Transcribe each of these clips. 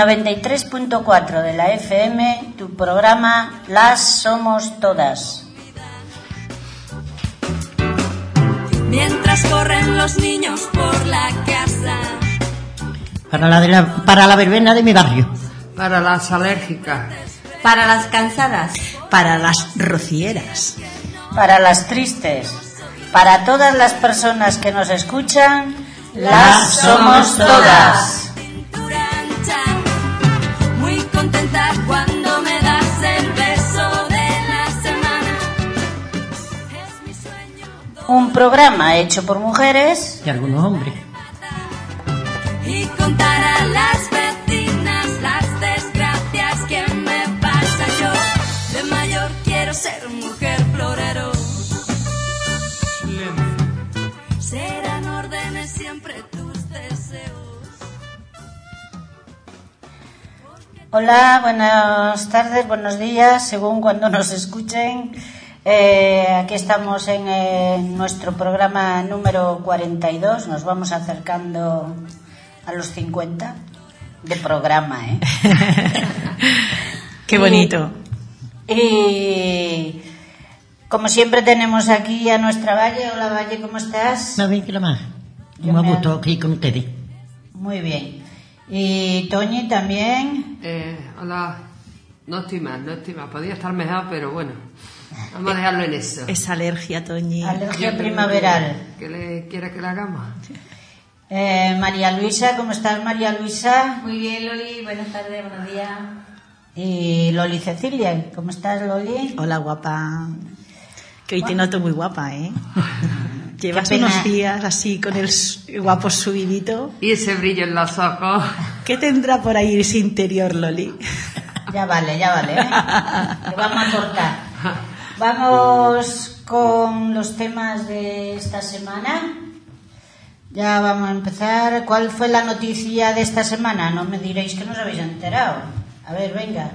93.4 de la FM, tu programa Las Somos Todas. Mientras corren los niños por la casa. Para la, de la, para la verbena de mi barrio. Para las alérgicas. Para las cansadas. Para las rocieras. Para las tristes, para todas las personas que nos escuchan, Las Somos Todas. Un programa hecho por mujeres Y algunos hombres. y contar a las vecinas las desgracias que me pasa yo. De mayor quiero ser mujer florero. Serán órdenes siempre tus deseos. Hola, buenas tardes, buenos días, según cuando nos escuchen. Eh, aquí estamos en eh, nuestro programa número 42. Nos vamos acercando a los 50 de programa, ¿eh? Qué bonito. Y como siempre tenemos aquí a nuestra Valle. Hola Valle, ¿cómo estás? ¿No ven que lo más? Yo Me me- gustó aquí con ustedes. Muy bien. Y Toñi también. Eh, hola. No estoy mal, no estoy mal. Podría estar mejor, pero bueno. Vamos a dejarlo en eso. Es alergia, Toñi. Alergia primaveral. ¿Qué le quiere que le hagamos? Eh, María Luisa, ¿cómo estás María Luisa? Muy bien, Loli. Buenas tardes, buenos días. Y Loli Cecilia, ¿cómo estás Loli? Hola, guapa. Que hoy te noto muy guapa, ¿eh? Llevas unos días así con el guapo subidito. Y ese brillo en los ojos. ¿Qué tendrá por ahí ese interior, Loli? Ya vale, ya vale. ¿eh? Lo vamos a cortar. Vamos con los temas de esta semana. Ya vamos a empezar. ¿Cuál fue la noticia de esta semana? No me diréis que no os habéis enterado. A ver, venga.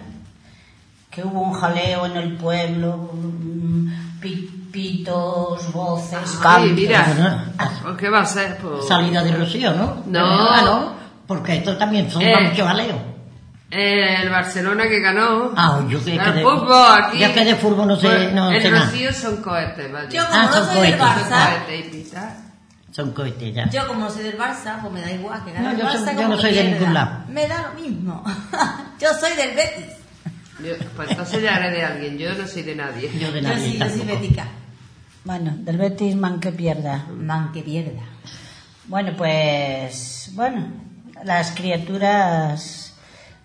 Que hubo un jaleo en el pueblo, mm, pi- pitos, voces, cantos. mira. ¿Pues ¿Qué va a ser? Pues, Salida de Rocío, ¿no? No. Ah, no. Porque esto también son Eh. mucho jaleo. Eh, el Barcelona que ganó. Ah, yo que, que el de, fútbol aquí. Ya que de fútbol no sé, Pues, no el sé nada. Rocío son cohetes, vaya. Yo, como Ah, no son soy del cohetes. Barça, y pitas. Son cohetes ya. yo como no soy del Barça, pues me da igual que gane No, el yo soy- Barça yo como no que soy de pierda. ningún lado. Me da lo mismo. yo soy del Betis. Yo- pues entonces ya haré de alguien. Yo no soy de nadie. Yo de Yo nadie sí, yo soy bética. Bueno, del Betis man que pierda. Man, que pierda. Bueno, pues, bueno, las criaturas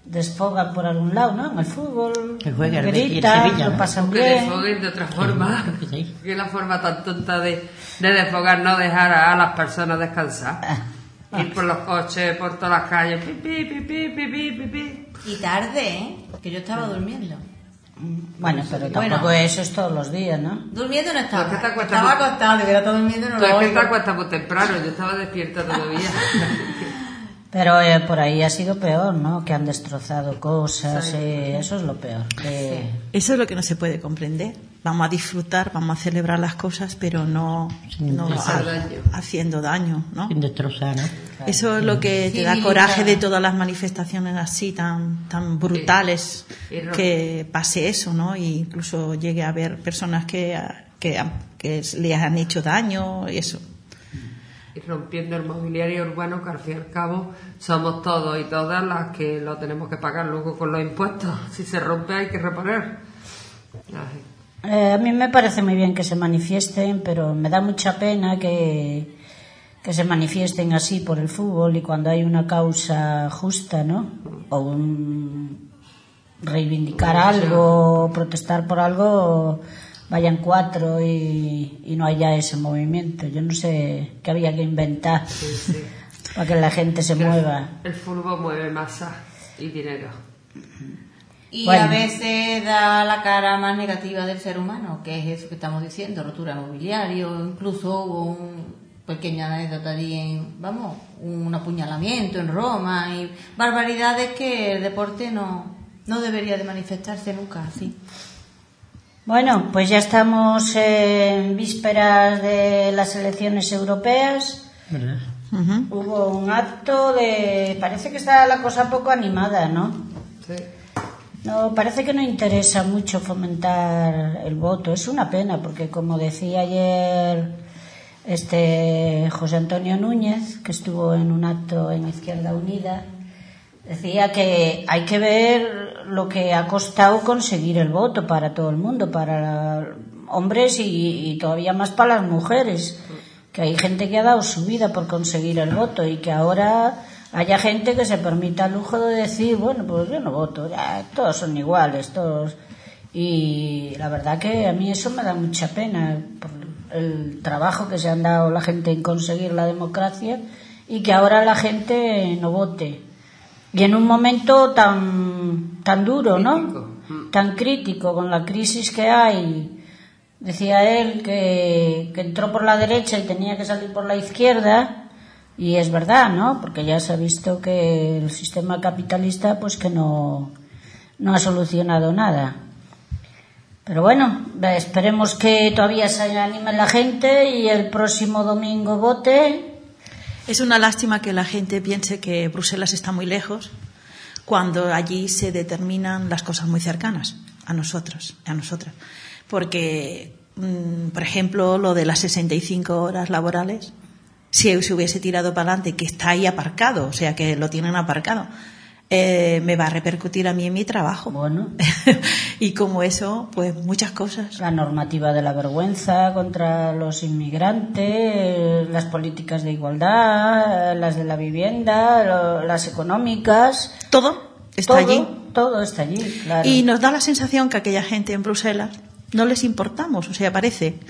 desfogan por algún lado, ¿no? En el fútbol, el juegue, gritan, Sevilla, ¿no? lo pasan bien. Que desfoguen de otra forma, sí. que la forma tan tonta de, desfogar, no dejar a, las personas descansar. Ah. Ir por los coches, por todas las calles, pi, pi, pi, Y tarde, ¿eh? Que yo estaba durmiendo. Bueno, pero tampoco bueno, eso es todos los días, ¿no? Durmiendo no estaba. Es que estaba acostado, durmiendo no lo es que te acuestas muy temprano, yo estaba despierta todavía. Pero eh, por ahí ha sido peor, ¿no? Que han destrozado cosas, eh, eso es lo peor. que- Eso es lo que no se puede comprender. Vamos a disfrutar, vamos a celebrar las cosas, pero no, Sin no hacer ha- daño. haciendo daño, ¿no? Sin destrozar, ¿no? Eso es lo que te da coraje claro. de todas las manifestaciones así tan tan brutales que pase eso, ¿no? Y incluso llegue a haber personas que que, que les han hecho daño y eso. Y rompiendo el mobiliario urbano, que al fin y al cabo somos todos y todas las que lo tenemos que pagar luego con los impuestos. Si se rompe hay que reponer. Ay. Eh, a mí me parece muy bien que se manifiesten, pero me da mucha pena que, que se manifiesten así por el fútbol y cuando hay una causa justa, ¿no? O un reivindicar algo, protestar por algo, vayan cuatro y, y no haya ese movimiento. Yo no sé qué había que inventar para que la gente se mueva. El fútbol mueve masa y dinero. Y Bueno. a veces da la cara más negativa del ser humano, que es eso que estamos diciendo, rotura mobiliario, incluso hubo un pequeña anécdota allí en, vamos, un apuñalamiento en Roma y barbaridades que el deporte no, No debería de manifestarse nunca así. Bueno, pues ya estamos en vísperas de las elecciones europeas. Hubo un acto de... Parece que está la cosa poco animada, ¿no? Sí. No, parece que no interesa mucho fomentar el voto. Es una pena porque, como decía ayer este José Antonio Núñez, que estuvo en un acto en Izquierda Unida, decía que hay que ver lo que ha costado conseguir el voto para todo el mundo, para hombres y, todavía más para las mujeres. Que hay gente que ha dado su vida por conseguir el voto y que ahora haya gente que se permita el lujo de decir, bueno, pues yo no voto, ya, todos son iguales, todos. Y la verdad que a mí eso me da mucha pena por el trabajo que se han dado la gente en conseguir la democracia y que ahora la gente no vote. Y en un momento tan, tan duro, ¿no? Crítico. Tan crítico con la crisis que hay. Decía él que, que entró por la derecha y tenía que salir por la izquierda. Y es verdad, ¿no? Porque ya se ha visto que el sistema capitalista, pues que no, no ha solucionado nada. Pero bueno, esperemos que todavía se anime la gente y el próximo domingo vote. Es una lástima que la gente piense que Bruselas está muy lejos cuando allí se determinan las cosas muy cercanas a nosotros, a nosotras. Porque, mm, por ejemplo, lo de las 65 horas laborales, si se hubiese tirado para adelante, que está ahí aparcado, o sea, que lo tienen aparcado, eh, me va a repercutir a mí en mi trabajo. Bueno, y como eso, pues muchas cosas. la normativa de la vergüenza contra los inmigrantes, las políticas de igualdad, las de la vivienda, las económicas. Todo está todo, allí. Todo está allí, claro. Y nos da la sensación que aquella gente en Bruselas no les importamos, o sea, parece.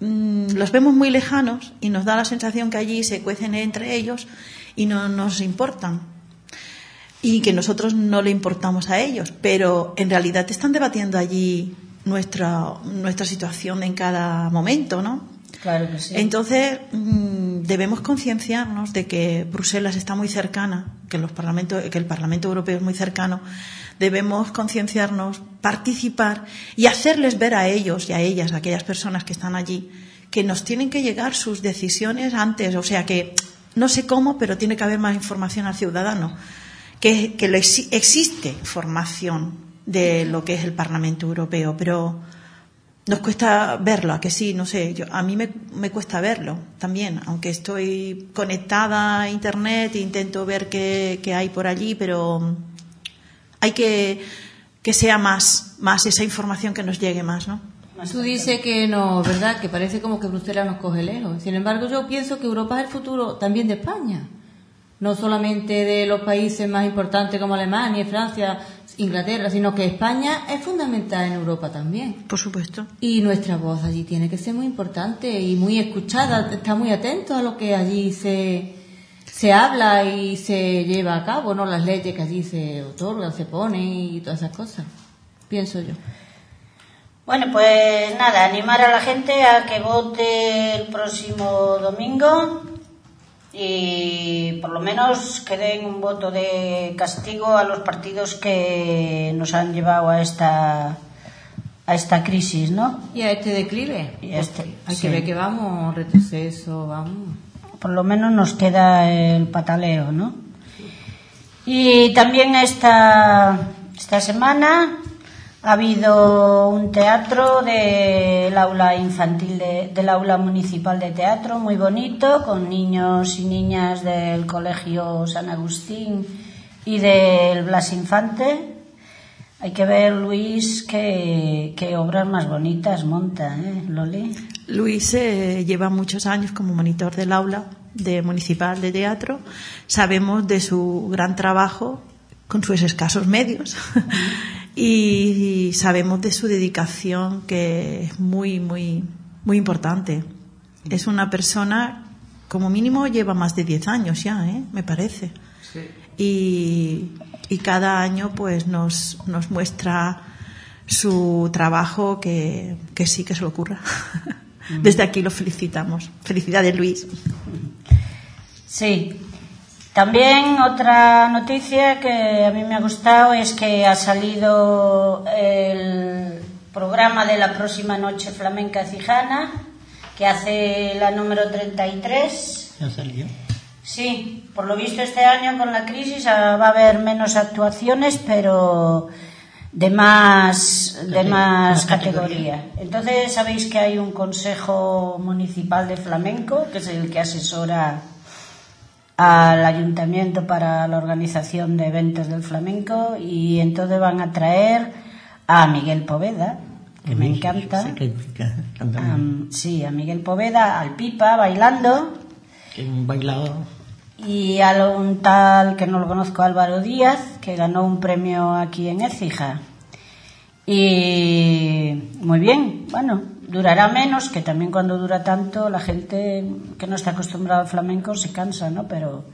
mm, los vemos muy lejanos y nos da la sensación que allí se cuecen entre ellos y no nos importan. Y que nosotros no le importamos a ellos, pero en realidad están debatiendo allí nuestra, nuestra situación en cada momento, ¿no? Claro que sí. Entonces, mm, debemos concienciarnos de que Bruselas está muy cercana, que, los parlamentos, que el Parlamento Europeo es muy cercano. Debemos concienciarnos, participar y hacerles ver a ellos y a ellas, a aquellas personas que están allí, que nos tienen que llegar sus decisiones antes. O sea que, no sé cómo, pero tiene que haber más información al ciudadano. Que, lo exi- existe información de lo que es el Parlamento Europeo, pero nos cuesta verlo, a que sí, no sé, yo, a mí me, me cuesta verlo también, aunque estoy conectada a Internet e intento ver qué, qué hay por allí, pero hay que que sea más, más esa información que nos llegue más, ¿no? Tú dices que no, ¿verdad? Que parece como que Bruselas nos coge lejos. Sin embargo, yo pienso que Europa es el futuro también de España. No solamente de los países más importantes como Alemania, Francia, Inglaterra, sino que España es fundamental en Europa también. Por supuesto. Y nuestra voz allí tiene que ser muy importante y muy escuchada. Está muy atento a lo que allí se, se habla y se lleva a cabo, ¿no? Las leyes que allí se otorgan, se ponen y todas esas cosas. Pienso yo. Bueno, pues nada, animar a la gente a que vote el próximo domingo y por lo menos que den un voto de castigo a los partidos que nos han llevado a esta a esta crisis, ¿no? Y a este declive. Y a este, Hay sí. que ver que vamos, retroceso, vamos. Por lo menos nos queda el pataleo, ¿no? Y también esta, esta semana ha habido un teatro del aula infantil de- del aula municipal de teatro muy bonito con niños y niñas del colegio San Agustín y del Blas Infante. Hay que ver, Luis, qué, qué obras más bonitas monta, ¿eh, Loli? Luis eh, lleva muchos años como monitor del aula de municipal de teatro. Sabemos de su gran trabajo con sus escasos medios y, sabemos de su dedicación que es muy, muy, muy importante. Es una persona, como mínimo, lleva más de 10 años ya, ¿eh? me parece. Sí. y, y cada año pues nos, nos muestra su trabajo que, que sí que se lo ocurra. Desde aquí lo felicitamos. Felicidades, Luis. Sí. También otra noticia que a mí me ha gustado es que ha salido el programa de la próxima noche flamenca cijana, que hace la número 33. Ya salió. Sí, por lo visto este año con la crisis ah, va a haber menos actuaciones, pero de más, de más más categoría. categoría. Entonces sabéis que hay un consejo municipal de flamenco, que es el que asesora al ayuntamiento para la organización de eventos del flamenco y entonces van a traer a Miguel Poveda, que me encanta. sí que- que-. Am, sí, a Miguel Poveda, al Pipa bailando un bailador. y a un tal que no lo conozco, Álvaro Díaz, que ganó un premio aquí en Écija. Y muy bien, bueno, durará menos, que también cuando dura tanto la gente que no está acostumbrada al flamenco se cansa, ¿no? Pero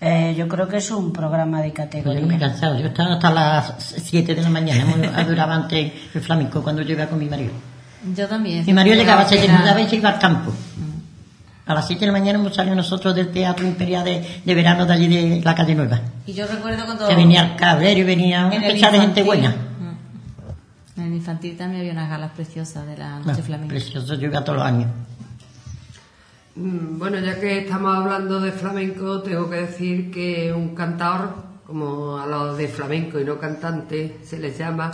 eh, yo creo que es un programa de Pues yo no me he categoría. cansado. Yo estaba hasta las 7 de la mañana. Duraba antes el flamenco cuando yo iba con mi marido. Yo también. Mi marido llegaba a 7 Era- mudaba y se iba al campo. A las 7 de la mañana hemos salido nosotros del Teatro Imperial de, de verano de allí de la calle Nueva. Y yo recuerdo cuando... Que venía el cabrero y venía fecha de gente buena. Mm. En el infantil también había unas galas preciosas de la No, noche flamenca. precioso, yo iba todos los años. Mm, Bueno, ya que estamos hablando de flamenco, tengo que decir que un cantador, como a los de flamenco y no cantante se les llama,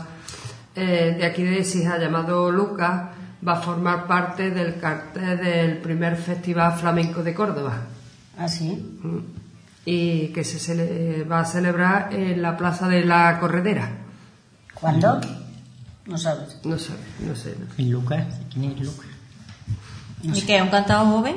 eh, de aquí de Écija, llamado Lucas, va a formar parte del cartel del primer Festival Flamenco de Córdoba. ¿Ah, sí? Mm. Y que se cele- va a celebrar en la Plaza de la Corredera. ¿Cuándo? No sabes. No sé, no sé. no. El Lucas, ¿quién es Lucas? ¿Y qué? ¿Un cantador joven?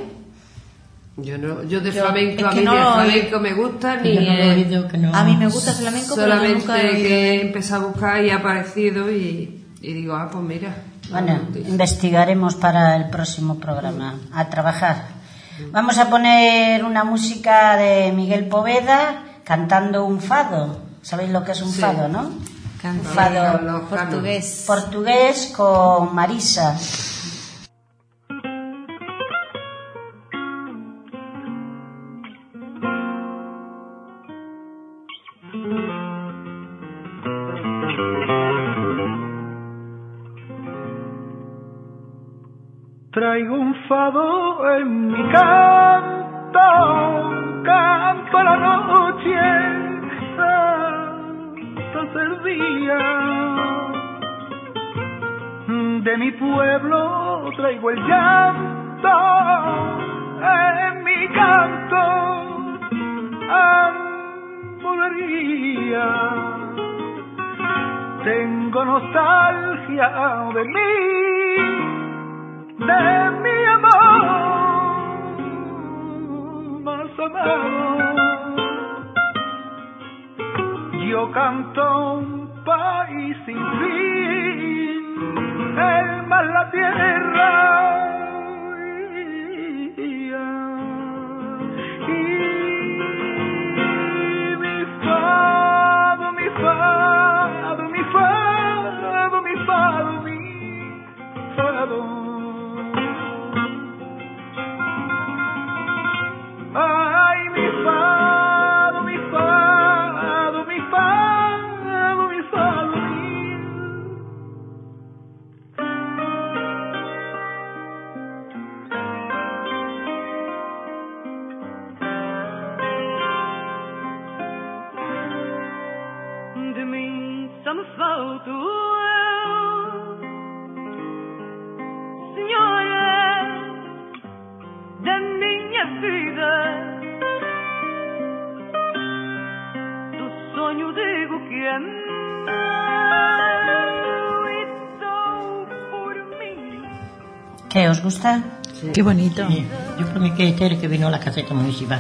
Yo no, yo de Yo- flamenco, es a mí no oí. flamenco me gusta ni no lo he el- oído, que no- A mí me gusta el flamenco, pero Solamente nunca he que empecé a buscar y ha aparecido y, y digo, ah, pues mira. Bueno, investigaremos para el próximo programa. A trabajar. Vamos a poner una música de Miguel Poveda cantando un fado. ¿Sabéis lo que es un Sí. fado, no? Portugués. portugués con Marisa. Traigo un fado en mi canto, canto a la noche el día. De mi pueblo traigo el llanto en mi canto, amorería. Tengo nostalgia de mí de mi amor más amado. Yo canto un país sin fin, el mar, la tierra. ¿Qué os gusta? Qué bonito. Sí, Yo por mí que este es el que vino a la caseta municipal.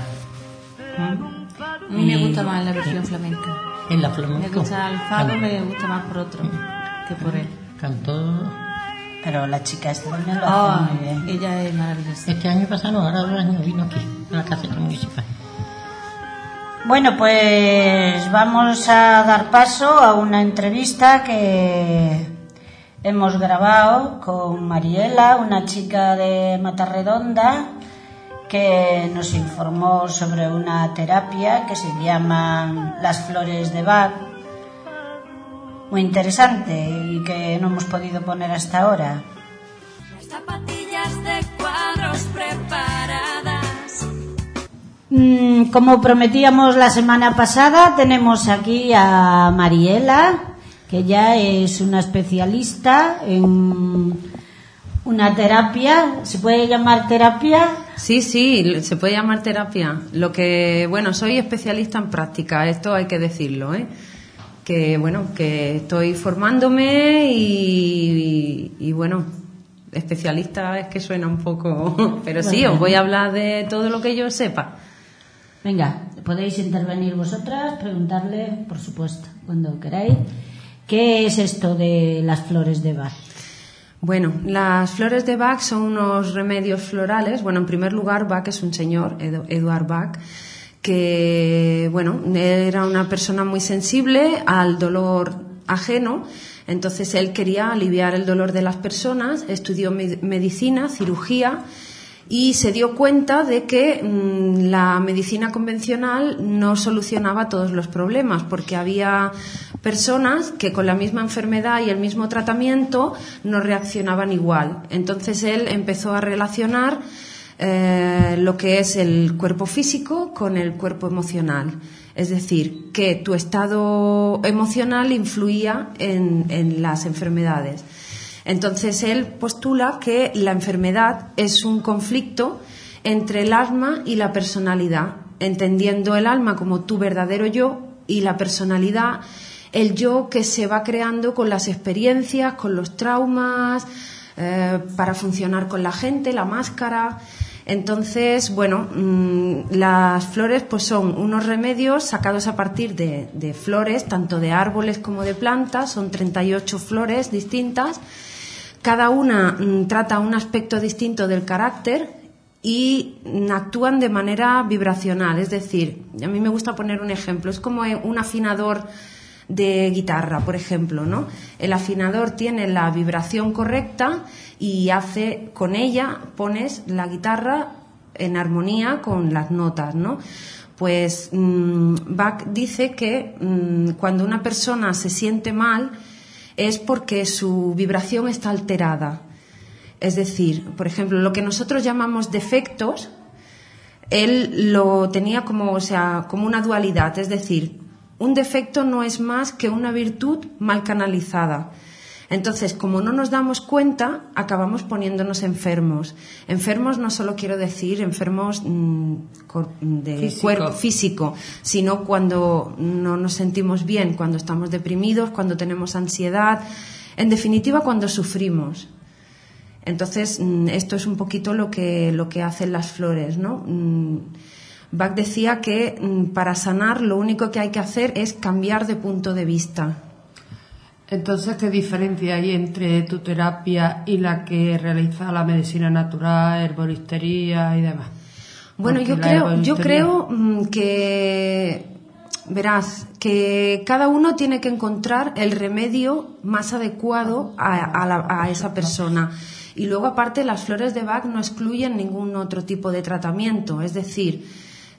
A mí me gusta más la versión flamenca. En la Me flamenco. gusta el fado, me gusta más por otro que por él. Cantó Pero la chica esta también lo Ah, hace muy bien. ella es maravillosa. este año pasado, ahora dos años vino aquí, a la caseta municipal. Bueno, pues vamos a dar paso a una entrevista que hemos grabado con Mariela, una chica de Matarredonda que nos informó sobre una terapia que se llama las flores de Bach. Muy interesante y que no hemos podido poner hasta ahora. Las zapatillas de cuadros preparadas. Mm, Como prometíamos la semana pasada, tenemos aquí a Mariela, que ya es una especialista en una terapia. ¿Se puede llamar terapia? Sí, sí, se puede llamar terapia. Lo que, bueno, soy especialista en práctica, esto hay que decirlo, ¿eh? Que, bueno, que estoy formándome y, y, bueno, especialista es que suena un poco, pero sí, Bueno. os voy a hablar de todo lo que yo sepa. Venga, podéis intervenir vosotras, preguntarle, por supuesto, cuando queráis. ¿Qué es esto de las flores de Bach? Bueno, las flores de Bach son unos remedios florales. Bueno, en primer lugar, Bach es un señor, Edu- Eduard Bach, que, bueno, era una persona muy sensible al dolor ajeno. Entonces él quería aliviar el dolor de las personas, estudió me- medicina, cirugía y se dio cuenta de que mm, la medicina convencional no solucionaba todos los problemas porque había personas que con la misma enfermedad y el mismo tratamiento no reaccionaban igual. Entonces él empezó a relacionar eh, lo que es el cuerpo físico con el cuerpo emocional. Es decir, que tu estado emocional influía en, en las enfermedades. Entonces él postula que la enfermedad es un conflicto entre el alma y la personalidad, entendiendo el alma como tu verdadero yo y la personalidad el yo que se va creando con las experiencias, con los traumas, eh, para funcionar con la gente, la máscara. Entonces, bueno, mm, las flores pues son unos remedios sacados a partir de, de flores, tanto de árboles como de plantas, son 38 flores distintas. Cada una mm, trata un aspecto distinto del carácter y actúan de manera vibracional. Es decir, a mí me gusta poner un ejemplo, es como eh, un afinador de guitarra, por ejemplo, ¿no? El afinador tiene la vibración correcta y hace con ella pones la guitarra en armonía con las notas, ¿no? Pues mm, Bach dice que mm, cuando una persona se siente mal es porque su vibración está alterada. Es decir, por ejemplo, lo que nosotros llamamos defectos, él lo tenía como, o sea, como una dualidad, es decir, un defecto no es más que una virtud mal canalizada. Entonces, como no nos damos cuenta, acabamos poniéndonos enfermos. Enfermos no solo quiero decir enfermos mm, de Físico. cuerpo físico, sino cuando no nos sentimos bien, cuando estamos deprimidos, cuando tenemos ansiedad, en definitiva, cuando sufrimos. Entonces, mm, esto es un poquito lo que, lo que hacen las flores, ¿no? Mm, Bach decía que para sanar lo único que hay que hacer es cambiar de punto de vista. Entonces, ¿qué diferencia hay entre tu terapia y la que realiza la medicina natural, herboristería y demás? Bueno, Porque yo creo, yo creo mm, que verás que cada uno tiene que encontrar el remedio más adecuado a, a la- a esa persona. Y luego, aparte, las flores de Bach no excluyen ningún otro tipo de tratamiento. Es decir,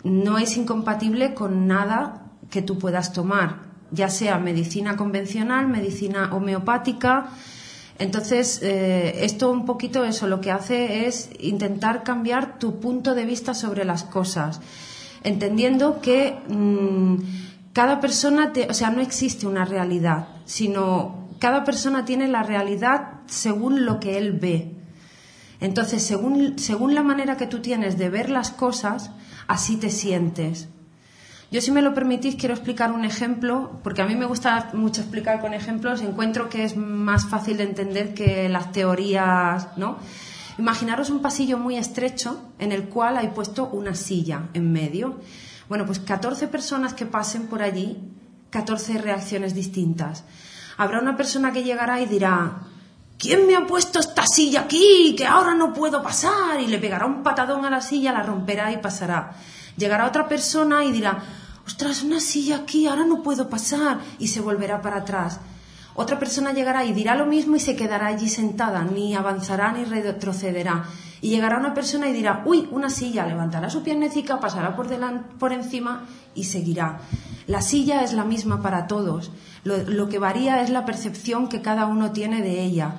no es incompatible con nada que tú puedas tomar, ya sea medicina convencional, medicina homeopática. Entonces, eh, esto un poquito eso lo que hace es intentar cambiar tu punto de vista sobre las cosas, entendiendo que mm, cada persona, te- o sea, no existe una realidad, sino cada persona tiene la realidad según lo que él ve. Entonces, según, según la manera que tú tienes de ver las cosas, así te sientes. Yo, si me lo permitís, quiero explicar un ejemplo, porque a mí me gusta mucho explicar con ejemplos, encuentro que es más fácil de entender que las teorías, ¿no? Imaginaros un pasillo muy estrecho en el cual hay puesto una silla en medio. Bueno, pues 14 personas que pasen por allí, 14 reacciones distintas. Habrá una persona que llegará y dirá, ¿quién me ha puesto esta silla aquí? Que ahora no puedo pasar. Y le pegará un patadón a la silla, la romperá y pasará. Llegará otra persona y dirá, ostras, una silla aquí, ahora no puedo pasar. Y se volverá para atrás. Otra persona llegará y dirá lo mismo y se quedará allí sentada, ni avanzará ni retrocederá. Y llegará una persona y dirá, uy, una silla, levantará su piernecica, pasará por, delan- por encima y seguirá. La silla es la misma para todos. Lo que varía es la percepción que cada uno tiene de ella.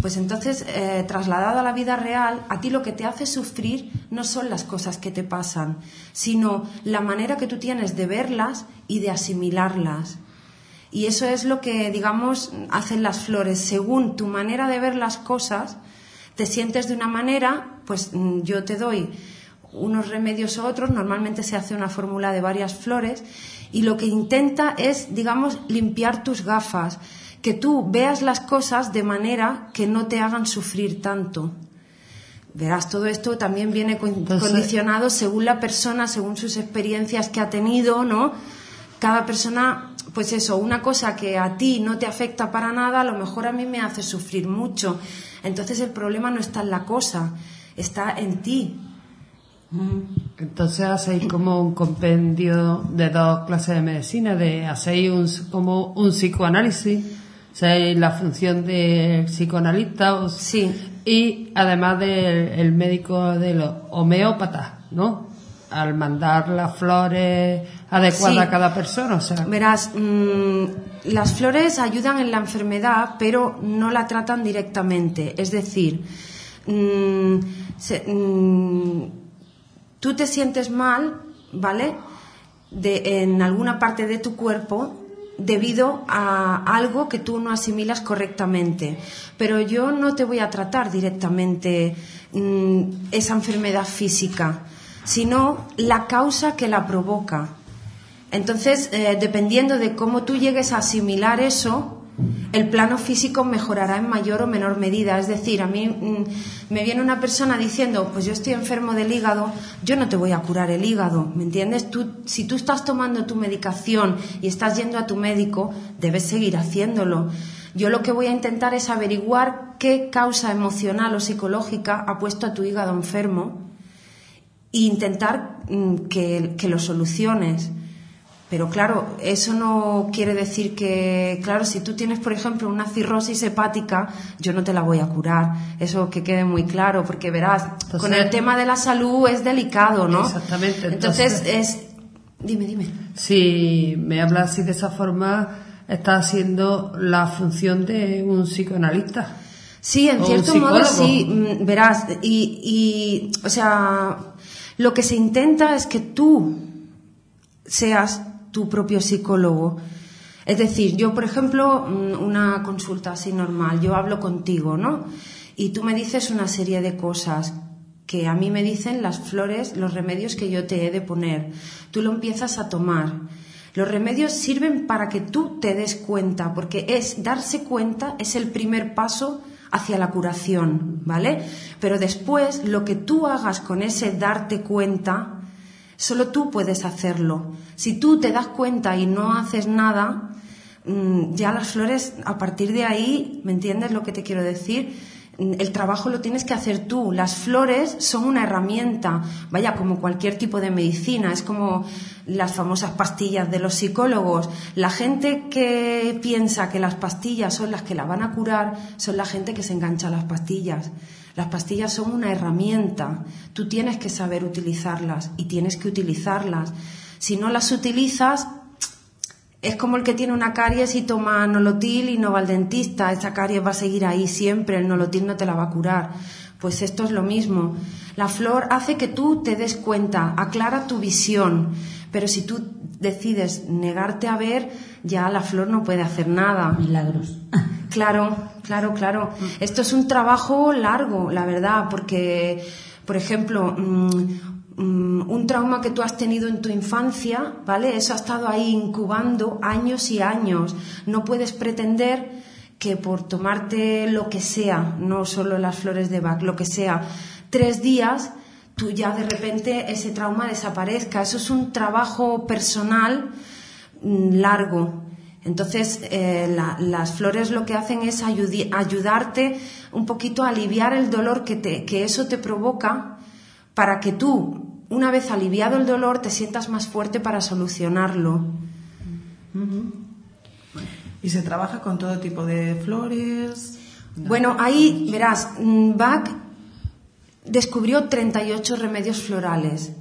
Pues entonces, eh, trasladado a la vida real, a ti lo que te hace sufrir no son las cosas que te pasan, sino la manera que tú tienes de verlas y de asimilarlas. Y eso es lo que, digamos, hacen las flores. Según tu manera de ver las cosas, te sientes de una manera, pues mm, yo te doy unos remedios u otros, normalmente se hace una fórmula de varias flores, y lo que intenta es, digamos, limpiar tus gafas, que tú veas las cosas de manera que no te hagan sufrir tanto. Verás, todo esto también viene con- Entonces- condicionado según la persona, según sus experiencias que ha tenido, ¿no? Cada persona, pues eso, una cosa que a ti no te afecta para nada, a lo mejor a mí me hace sufrir mucho. Entonces el problema no está en la cosa, está en ti. Entonces hacéis como un compendio de dos clases de medicina, de hacéis un, como un psicoanálisis, hacéis la función del psicoanalista o- Sí. y además del el médico de los homeópatas, ¿no? Al mandar las flores adecuadas Sí. a cada persona, o sea, Verás, mm, las flores ayudan en la enfermedad, pero no la tratan directamente. Es decir, mm, se- mm, tú te sientes mal, ¿vale? De, en alguna parte de tu cuerpo debido a algo que tú no asimilas correctamente. Pero yo no te voy a tratar directamente mm, esa enfermedad física, sino la causa que la provoca. Entonces, eh, dependiendo de cómo tú llegues a asimilar eso, el plano físico mejorará en mayor o menor medida. Es decir, a mí mm, me viene una persona diciendo, pues yo estoy enfermo del hígado, yo no te voy a curar el hígado, ¿me entiendes? Tú, si tú estás tomando tu medicación y estás yendo a tu médico, debes seguir haciéndolo. Yo lo que voy a intentar es averiguar qué causa emocional o psicológica ha puesto a tu hígado enfermo e intentar mm, que, que lo soluciones. Pero claro, eso no quiere decir que, claro, si tú tienes, por ejemplo, una cirrosis hepática, yo no te la voy a curar. Eso que quede muy claro, porque verás, Entonces- con el tema de la salud es delicado, ¿no? Exactamente, Entonces, entonces- es. Dime, dime. si me hablas así de esa forma, estás haciendo la función de un psicoanalista. Sí, en cierto modo sí, mm, verás, y, y, o sea, lo que se intenta es que tú seas tu propio psicólogo. Es decir, yo, por ejemplo, mm, una consulta así normal, yo hablo contigo, ¿no? Y tú me dices una serie de cosas que a mí me dicen las flores, los remedios que yo te he de poner. Tú lo empiezas a tomar. Los remedios sirven para que tú te des cuenta, porque es darse cuenta es el primer paso hacia la curación, ¿vale? Pero después lo que tú hagas con ese darte cuenta, solo tú puedes hacerlo. Si tú te das cuenta y no haces nada, mm, ya las flores, a partir de ahí, ¿me entiendes lo que te quiero decir? Mm, El trabajo lo tienes que hacer tú. Las flores son una herramienta, vaya, como cualquier tipo de medicina. Es como las famosas pastillas de los psicólogos. La gente que piensa que las pastillas son las que la van a curar son la gente que se engancha a las pastillas. Las pastillas son una herramienta. Tú tienes que saber utilizarlas y tienes que utilizarlas. Si no las utilizas, es como el que tiene una caries y toma nolotil y no va al dentista. Esa caries va a seguir ahí siempre, el nolotil no te la va a curar. Pues esto es lo mismo. La flor hace que tú te des cuenta, aclara tu visión. Pero si tú decides negarte a ver, ya la flor no puede hacer nada. Milagros. Claro, claro, claro. Esto es un trabajo largo, la verdad, porque, por ejemplo, mm, mm, un trauma que tú has tenido en tu infancia, ¿vale? Eso ha estado ahí incubando años y años. No puedes pretender que por tomarte lo que sea, no solo las flores de Bach, lo que sea, tres días, tú ya de repente ese trauma desaparezca. Eso es un trabajo personal mm, largo. Entonces, eh, la- las flores lo que hacen es ayudi- ayudarte un poquito a aliviar el dolor que, te, que eso te provoca para que tú, una vez aliviado el dolor, te sientas más fuerte para solucionarlo. Y se trabaja con todo tipo de flores. Bueno, ahí verás, mm, Bach descubrió 38 remedios florales.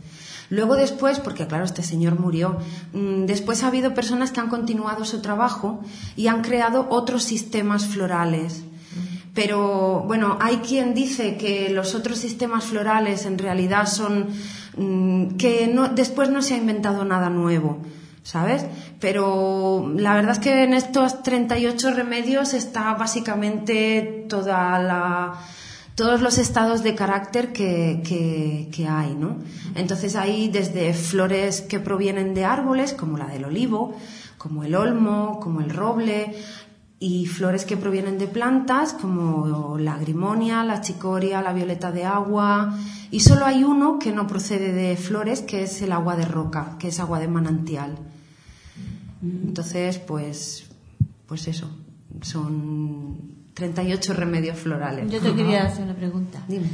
Luego después, porque claro, este señor murió, mm, después ha habido personas que han continuado su trabajo y han creado otros sistemas florales. Pero bueno, hay quien dice que los otros sistemas florales en realidad son mm, que después no se ha inventado nada nuevo. ¿sabes? Pero la verdad es que en estos 38 remedios está básicamente toda la, todos los estados de carácter que, que, que, hay, ¿no? Entonces hay desde flores que provienen de árboles, como la del olivo, como el olmo, como el roble, y flores que provienen de plantas, como la grimonia, la chicoria, la violeta de agua, y solo hay uno que no procede de flores, que es el agua de roca, que es agua de manantial. Entonces, pues, pues eso, son 38 remedios florales. Yo te quería hacer una pregunta. Dime.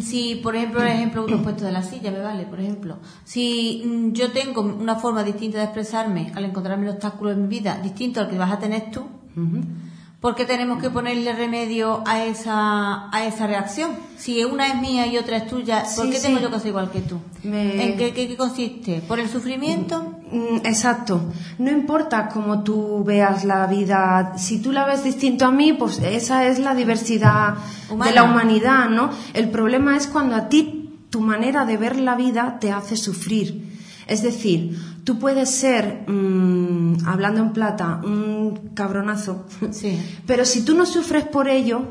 Si, por ejemplo, el ejemplo que he puesto de la silla, me vale, por ejemplo. Si mm, yo tengo una forma distinta de expresarme al encontrarme el obstáculo en mi vida, distinto al que vas a tener tú, ¿por qué tenemos que ponerle remedio a esa, a esa reacción? Si una es mía y otra es tuya, ¿por Sí, qué sí. tengo yo que ser igual que tú? Me- ¿En qué, qué- qué consiste? ¿Por el sufrimiento? Mm, Exacto. No importa cómo tú veas la vida. Si tú la ves distinto a mí, pues esa es la diversidad Humana. de la humanidad, ¿no? El problema es cuando a ti tu manera de ver la vida te hace sufrir. Es decir, tú puedes ser, mm, hablando en plata, un cabronazo, Sí. pero si tú no sufres por ello,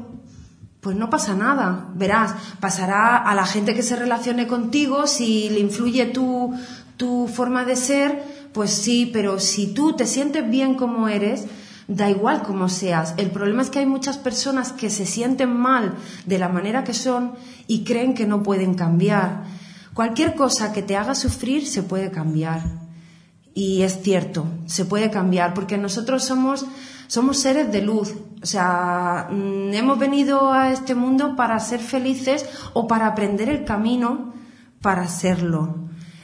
pues no pasa nada. Verás, pasará a la gente que se relacione contigo, si le influye tu, tu forma de ser, pues sí, pero si tú te sientes bien como eres, da igual como seas. El problema es que hay muchas personas que se sienten mal de la manera que son y creen que no pueden cambiar. Cualquier cosa que te haga sufrir se puede cambiar. Y es cierto, se puede cambiar, porque nosotros somos, somos seres de luz. O sea, mm, hemos venido a este mundo para ser felices o para aprender el camino para serlo.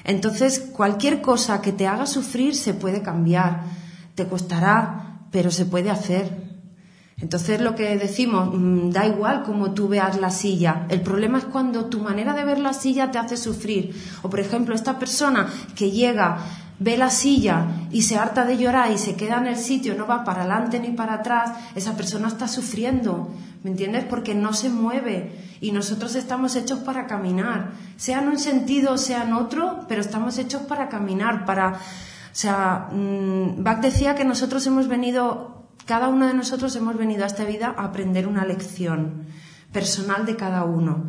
Entonces, cualquier cosa que te haga sufrir se puede cambiar. Te costará, pero se puede hacer. Entonces lo que decimos, mm, da igual cómo tú veas la silla. El problema es cuando tu manera de ver la silla te hace sufrir. O por ejemplo, esta persona que llega, ve la silla y se harta de llorar y se queda en el sitio, no va para adelante ni para atrás, esa persona está sufriendo. ¿Me entiendes? Porque no se mueve. Y nosotros estamos hechos para caminar. Sea en un sentido o sea en otro, pero estamos hechos para caminar, para... O sea, mm, Bach decía que nosotros hemos venido cada uno de nosotros hemos venido a esta vida a aprender una lección personal de cada uno.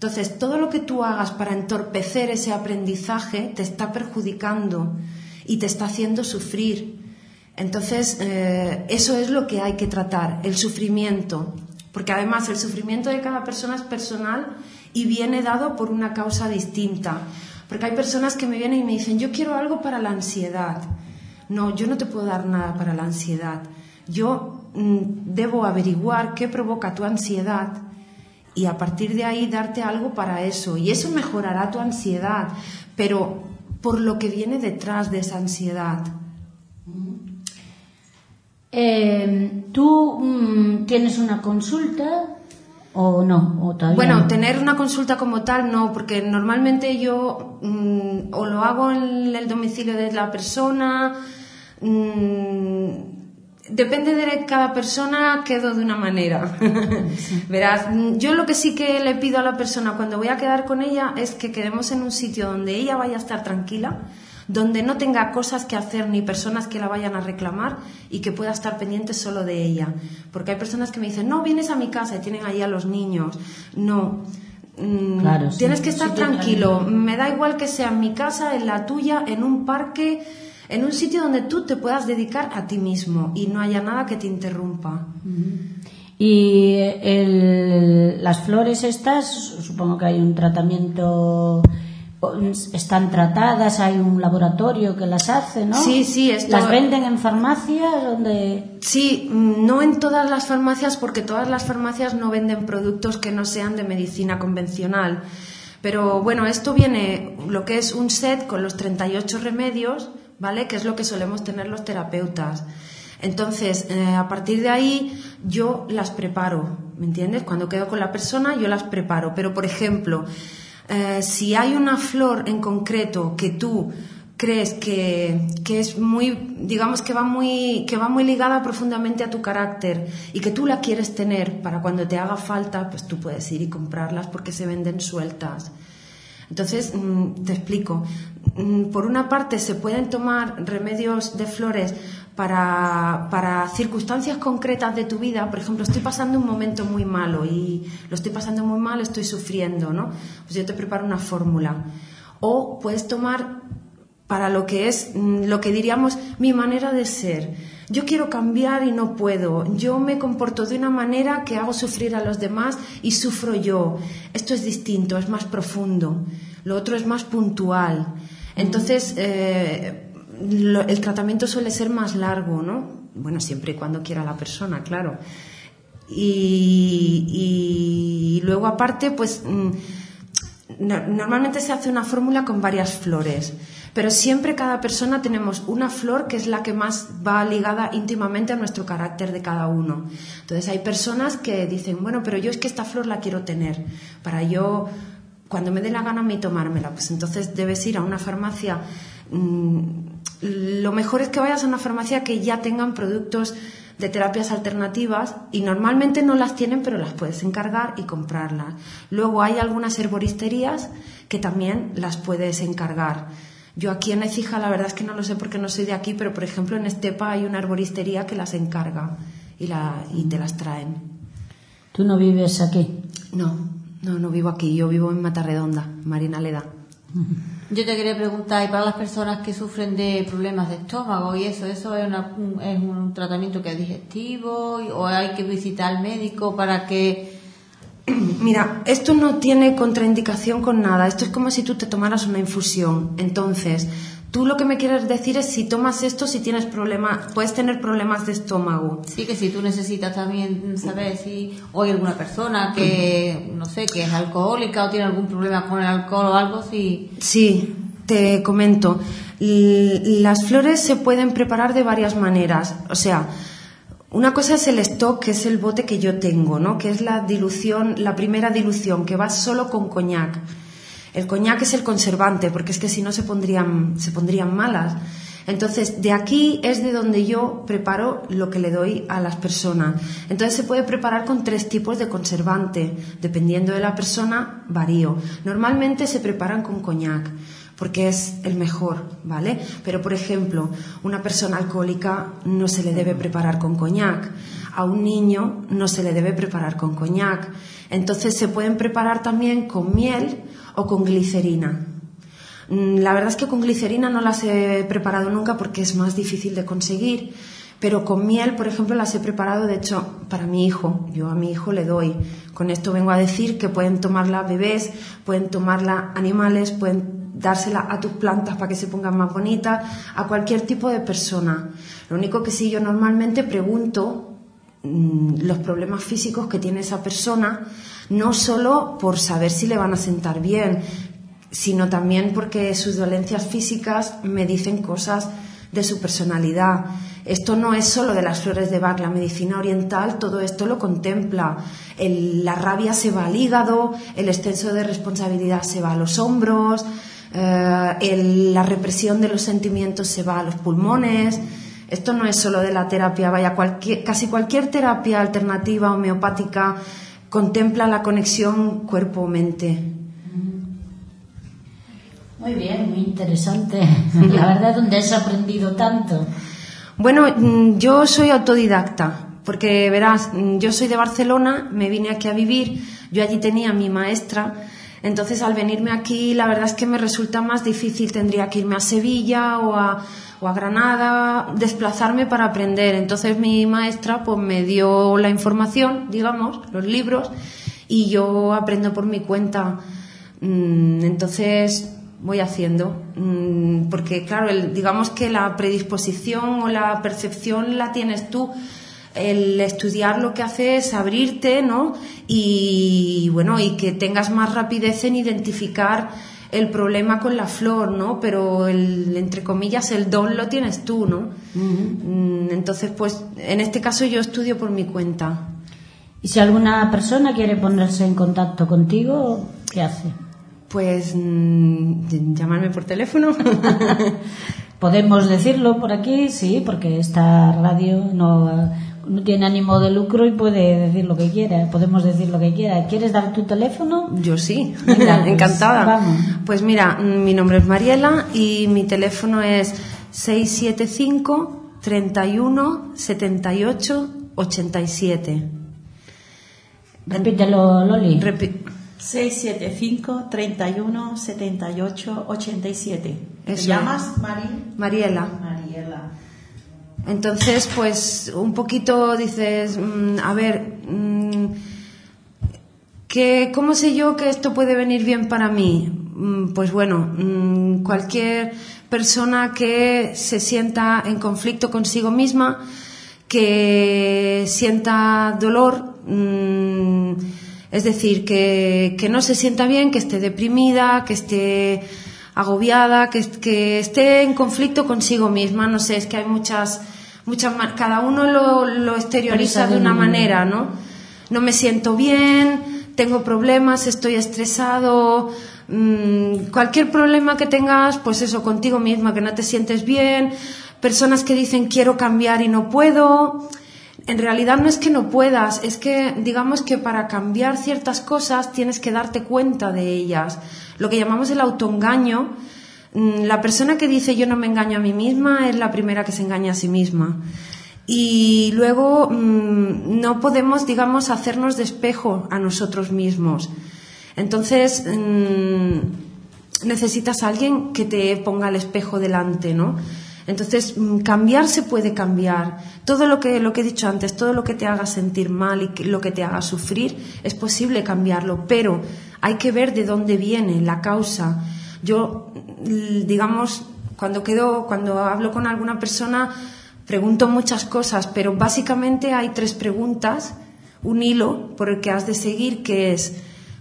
Entonces, todo lo que tú hagas para entorpecer ese aprendizaje te está perjudicando y te está haciendo sufrir. Entonces, eh, eso es lo que hay que tratar, el sufrimiento. Porque además el sufrimiento de cada persona es personal y viene dado por una causa distinta. Porque hay personas que me vienen y me dicen, yo quiero algo para la ansiedad. No, yo no te puedo dar nada para la ansiedad. Yo mm, debo averiguar qué provoca tu ansiedad y a partir de ahí darte algo para eso. Y eso mejorará tu ansiedad, pero por lo que viene detrás de esa ansiedad. Eh, ¿Tú mm, tienes una consulta o no? ¿O Bueno, no? tener una consulta como tal no, porque normalmente yo mm, o lo hago en el domicilio de la persona, mm, depende de cada persona, quedo de una manera. Verás, mm, yo lo que sí que le pido a la persona cuando voy a quedar con ella es que quedemos en un sitio donde ella vaya a estar tranquila, donde no tenga cosas que hacer ni personas que la vayan a reclamar y que pueda estar pendiente solo de ella. Porque hay personas que me dicen, no, vienes a mi casa y tienen ahí a los niños. No. Mm, Claro, sí. Tienes que estar tranquilo. Me da igual que sea en mi casa, en la tuya, en un parque, en un sitio donde tú te puedas dedicar a ti mismo y no haya nada que te interrumpa. Y el- las flores estas, supongo que hay un tratamiento, están tratadas, hay un laboratorio que las hace, ¿no? Sí, sí, esto- Las venden en farmacias donde... Sí, mm, no en todas las farmacias porque todas las farmacias no venden productos que no sean de medicina convencional. Pero bueno, esto viene lo que es un set con los 38 remedios, ¿vale? Que es lo que solemos tener los terapeutas. Entonces, eh, a partir de ahí, yo las preparo, ¿me entiendes? Cuando quedo con la persona, yo las preparo. Pero, por ejemplo, eh, si hay una flor en concreto que tú crees que, que, es muy, digamos que va muy, que va muy ligada profundamente a tu carácter y que tú la quieres tener para cuando te haga falta, pues tú puedes ir y comprarlas porque se venden sueltas. Entonces, mm, te explico. Mm, Por una parte, se pueden tomar remedios de flores para, para circunstancias concretas de tu vida. Por ejemplo, estoy pasando un momento muy malo y lo estoy pasando muy mal, estoy sufriendo, ¿no? Pues yo te preparo una fórmula. O puedes tomar para lo que es mm, lo que diríamos mi manera de ser. Yo quiero cambiar y no puedo. Yo me comporto de una manera que hago sufrir a los demás y sufro yo. Esto es distinto, es más profundo. Lo otro es más puntual. Entonces, eh, el tratamiento suele ser más largo, ¿no? Bueno, siempre y cuando quiera la persona, claro. Y, luego aparte, pues mm, no- normalmente se hace una fórmula con varias flores, pero siempre cada persona tenemos una flor que es la que más va ligada íntimamente a nuestro carácter de cada uno. Entonces hay personas que dicen, bueno, pero yo es que esta flor la quiero tener para yo cuando me dé la gana a mí tomármela, pues entonces debes ir a una farmacia. mm, Lo mejor es que vayas a una farmacia que ya tengan productos de terapias alternativas y normalmente no las tienen, pero las puedes encargar y comprarlas. Luego hay algunas herboristerías que también las puedes encargar. Yo aquí en Ecija la verdad es que no lo sé porque no soy de aquí, pero por ejemplo en Estepa hay una herboristería que las encarga y, la, y te las traen. ¿Tú no vives aquí? No, no, no vivo aquí, yo vivo en Matarredonda, Marina Leda. Yo te quería preguntar, y para las personas que sufren de problemas de estómago y eso, ¿eso es, una- un, es un tratamiento que es digestivo o hay que visitar al médico para que... Mira, esto no tiene contraindicación con nada. Esto es como si tú te tomaras una infusión. Entonces, tú lo que me quieres decir es si tomas esto, si tienes problemas, puedes tener problemas de estómago. Sí, que si tú necesitas también saber si o hay alguna persona que, no sé, que es alcohólica o tiene algún problema con el alcohol o algo, si... Sí, te comento. Las flores se pueden preparar de varias maneras. O sea, una cosa es el stock, que es el bote que yo tengo, ¿no? Que es la dilución, la primera dilución, que va solo con coñac. El coñac es el conservante, porque es que si no se pondrían, se pondrían malas. Entonces, de aquí es de donde yo preparo lo que le doy a las personas. Entonces, se puede preparar con tres tipos de conservante. Dependiendo de la persona, varío. Normalmente se preparan con coñac, porque es el mejor, ¿vale? Pero, por ejemplo, una persona alcohólica no se le debe preparar con coñac. A un niño no se le debe preparar con coñac. Entonces, se pueden preparar también con miel o con glicerina. Mm, La verdad es que con glicerina no las he preparado nunca porque es más difícil de conseguir, pero con miel, por ejemplo, las he preparado, de hecho, para mi hijo. Yo a mi hijo le doy. Con esto vengo a decir que pueden tomarla bebés, pueden tomarla animales, pueden dársela a tus plantas para que se pongan más bonitas, a cualquier tipo de persona. Lo único que sí yo normalmente pregunto mm, los problemas físicos que tiene esa persona, no solo por saber si le van a sentar bien, sino también porque sus dolencias físicas me dicen cosas de su personalidad. Esto no es solo de las flores de Bach, la medicina oriental, todo esto lo contempla. La rabia se va al hígado, el exceso de responsabilidad se va a los hombros, eh, la represión de los sentimientos se va a los pulmones. Esto no es solo de la terapia, vaya, cualquier- casi cualquier terapia alternativa homeopática contempla la conexión cuerpo-mente. Muy bien, muy interesante. La verdad, ¿dónde has aprendido tanto? Bueno, mm, yo soy autodidacta, porque verás, mm, yo soy de Barcelona, me vine aquí a vivir, yo allí tenía mi maestra, entonces al venirme aquí la verdad es que me resulta más difícil, tendría que irme a Sevilla o a, Granada, desplazarme para aprender. Entonces mi maestra pues me dio la información, digamos, los libros, y yo aprendo por mi cuenta. Mm, Entonces voy haciendo, Mm, porque claro, el- digamos que la predisposición o la percepción la tienes tú. El estudiar lo que hace es abrirte, ¿no? Y bueno, y que tengas más rapidez en identificar el problema con la flor, ¿no? Pero el, entre comillas, el don lo tienes tú, ¿no? Mm, Entonces, pues, en este caso yo estudio por mi cuenta. Y si alguna persona quiere ponerse en contacto contigo, ¿qué hace? Pues mm, llamarme por teléfono. Podemos decirlo por aquí, sí, porque esta radio no, no tiene ánimo de lucro y puede decir lo que quiera. Podemos decir lo que quiera. ¿Quieres dar tu teléfono? Yo sí, Venga, pues, encantada. vamos. Pues mira, mm, mi nombre es Mariela y mi teléfono es 675 31 78 87. Repítelo, Loli. Repi- 675 31 78 87. ¿Te llamas Mari? Mariela. Mariela. Entonces, pues un poquito dices, mm, a ver, mm, ¿qué- ¿cómo sé yo que esto puede venir bien para mí? Mm, Pues bueno, mm, cualquier persona que se sienta en conflicto consigo misma, que sienta dolor, mm, es decir, que, que no se sienta bien, que esté deprimida, que esté agobiada, que, que esté en conflicto consigo misma. No sé, es que hay muchas, muchas, cada uno lo, lo exterioriza de una manera, ¿no? No me siento bien, tengo problemas, estoy estresado, mm, cualquier problema que tengas, pues eso, contigo misma, que no te sientes bien, personas que dicen quiero cambiar y no puedo. En realidad no es que no puedas, es que digamos que para cambiar ciertas cosas tienes que darte cuenta de ellas. Lo que llamamos el autoengaño, mm, la persona que dice yo no me engaño a mí misma es la primera que se engaña a sí misma. Y luego mm, no podemos, digamos, hacernos de espejo a nosotros mismos. Entonces, mm, necesitas a alguien que te ponga el espejo delante, ¿no? Entonces, mm, cambiar se puede cambiar. Todo lo que, lo que he dicho antes, todo lo que te haga sentir mal y lo que te haga sufrir, es posible cambiarlo, pero hay que ver de dónde viene la causa. Yo, mm, digamos, cuando quedo, cuando hablo con alguna persona, pregunto muchas cosas, pero básicamente hay tres preguntas, un hilo por el que has de seguir, que es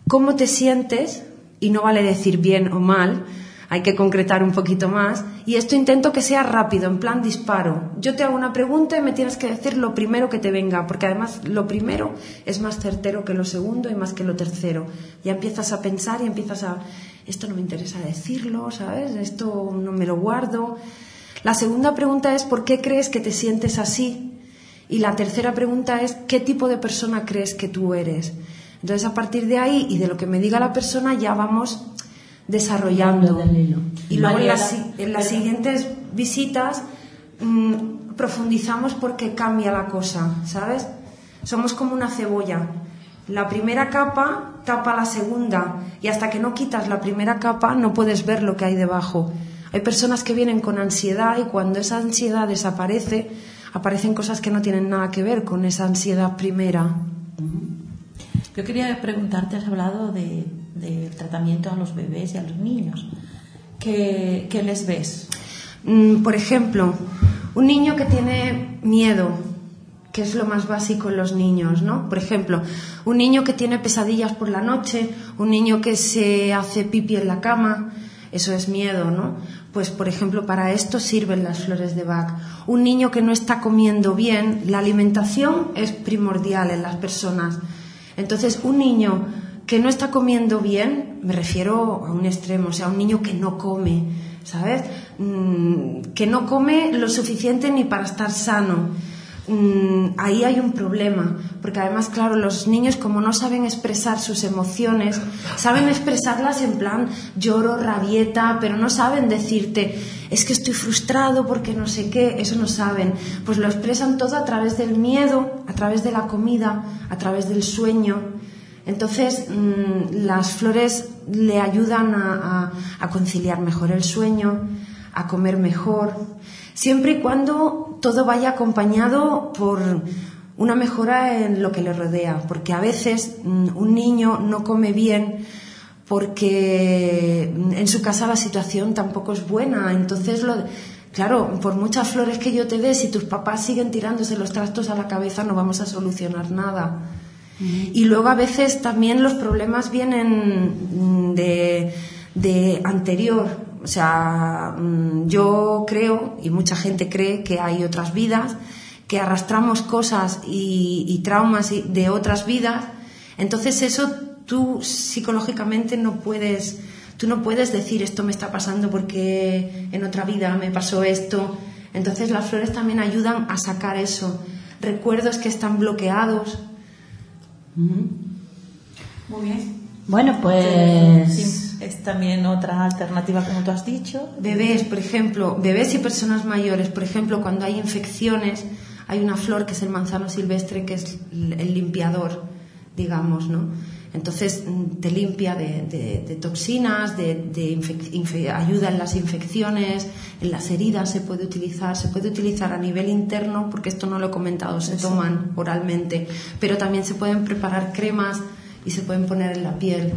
cómo te sientes, y no vale decir bien o mal, hay que concretar un poquito más, y esto intento que sea rápido, en plan disparo. Yo te hago una pregunta y me tienes que decir lo primero que te venga, porque además lo primero es más certero que lo segundo y más que lo tercero. Ya empiezas a pensar y empiezas a, esto no me interesa decirlo, ¿sabes? Esto no me lo guardo. La segunda pregunta es, ¿por qué crees que te sientes así? Y la tercera pregunta es, ¿qué tipo de persona crees que tú eres? Entonces, a partir de ahí y de lo que me diga la persona, ya vamos desarrollando. Y luego las, en las siguientes visitas mm, profundizamos porque cambia la cosa, ¿sabes? Somos como una cebolla. La primera capa tapa la segunda y hasta que no quitas la primera capa no puedes ver lo que hay debajo. Hay personas que vienen con ansiedad y cuando esa ansiedad desaparece, aparecen cosas que no tienen nada que ver con esa ansiedad primera. Yo quería preguntarte, has hablado de, del tratamiento a los bebés y a los niños. ¿Qué, les ves? Mm, Por ejemplo, un niño que tiene miedo, que es lo más básico en los niños, ¿no? Por ejemplo, un niño que tiene pesadillas por la noche, un niño que se hace pipi en la cama, eso es miedo, ¿no? Pues, por ejemplo, para esto sirven las flores de Bach. Un niño que no está comiendo bien, la alimentación es primordial en las personas. Entonces, un niño que no está comiendo bien, me refiero a un extremo, o sea, un niño que no come, ¿sabes? Mm, que no come lo suficiente ni para estar sano. Mm, ahí hay un problema, porque además, claro, los niños como no saben expresar sus emociones, saben expresarlas en plan lloro, rabieta, pero no saben decirte, es que estoy frustrado porque no sé qué, eso no saben. Pues lo expresan todo a través del miedo, a través de la comida, a través del sueño. Entonces, mm, las flores le ayudan a, conciliar mejor el sueño, a comer mejor, siempre y cuando todo vaya acompañado por una mejora en lo que le rodea, porque a veces mm, un niño no come bien porque en su casa la situación tampoco es buena, entonces lo, Claro, por muchas flores que yo te dé, si tus papás siguen tirándose los trastos a la cabeza, no vamos a solucionar nada. Y luego a veces también los problemas vienen mm, de, de anterior. O sea, mm, yo creo, y mucha gente cree, que hay otras vidas, que arrastramos cosas y, y traumas y- de otras vidas. Entonces eso tú psicológicamente no puedes, tú no puedes decir esto me está pasando porque en otra vida me pasó esto. Entonces las flores también ayudan a sacar eso. Recuerdos que están bloqueados. Muy bien. Bueno, pues Sí, es también otra alternativa, como tú has dicho. Bebés, por ejemplo, bebés y personas mayores, por ejemplo, cuando hay infecciones, hay una flor que es el manzano silvestre, que es el limpiador, digamos, ¿no? Entonces mm, te limpia de, de- de toxinas, de, de ayuda en las infecciones, en las heridas se puede utilizar, se puede utilizar a nivel interno, porque esto no lo he comentado, se toman oralmente, pero también se pueden preparar cremas y se pueden poner en la piel.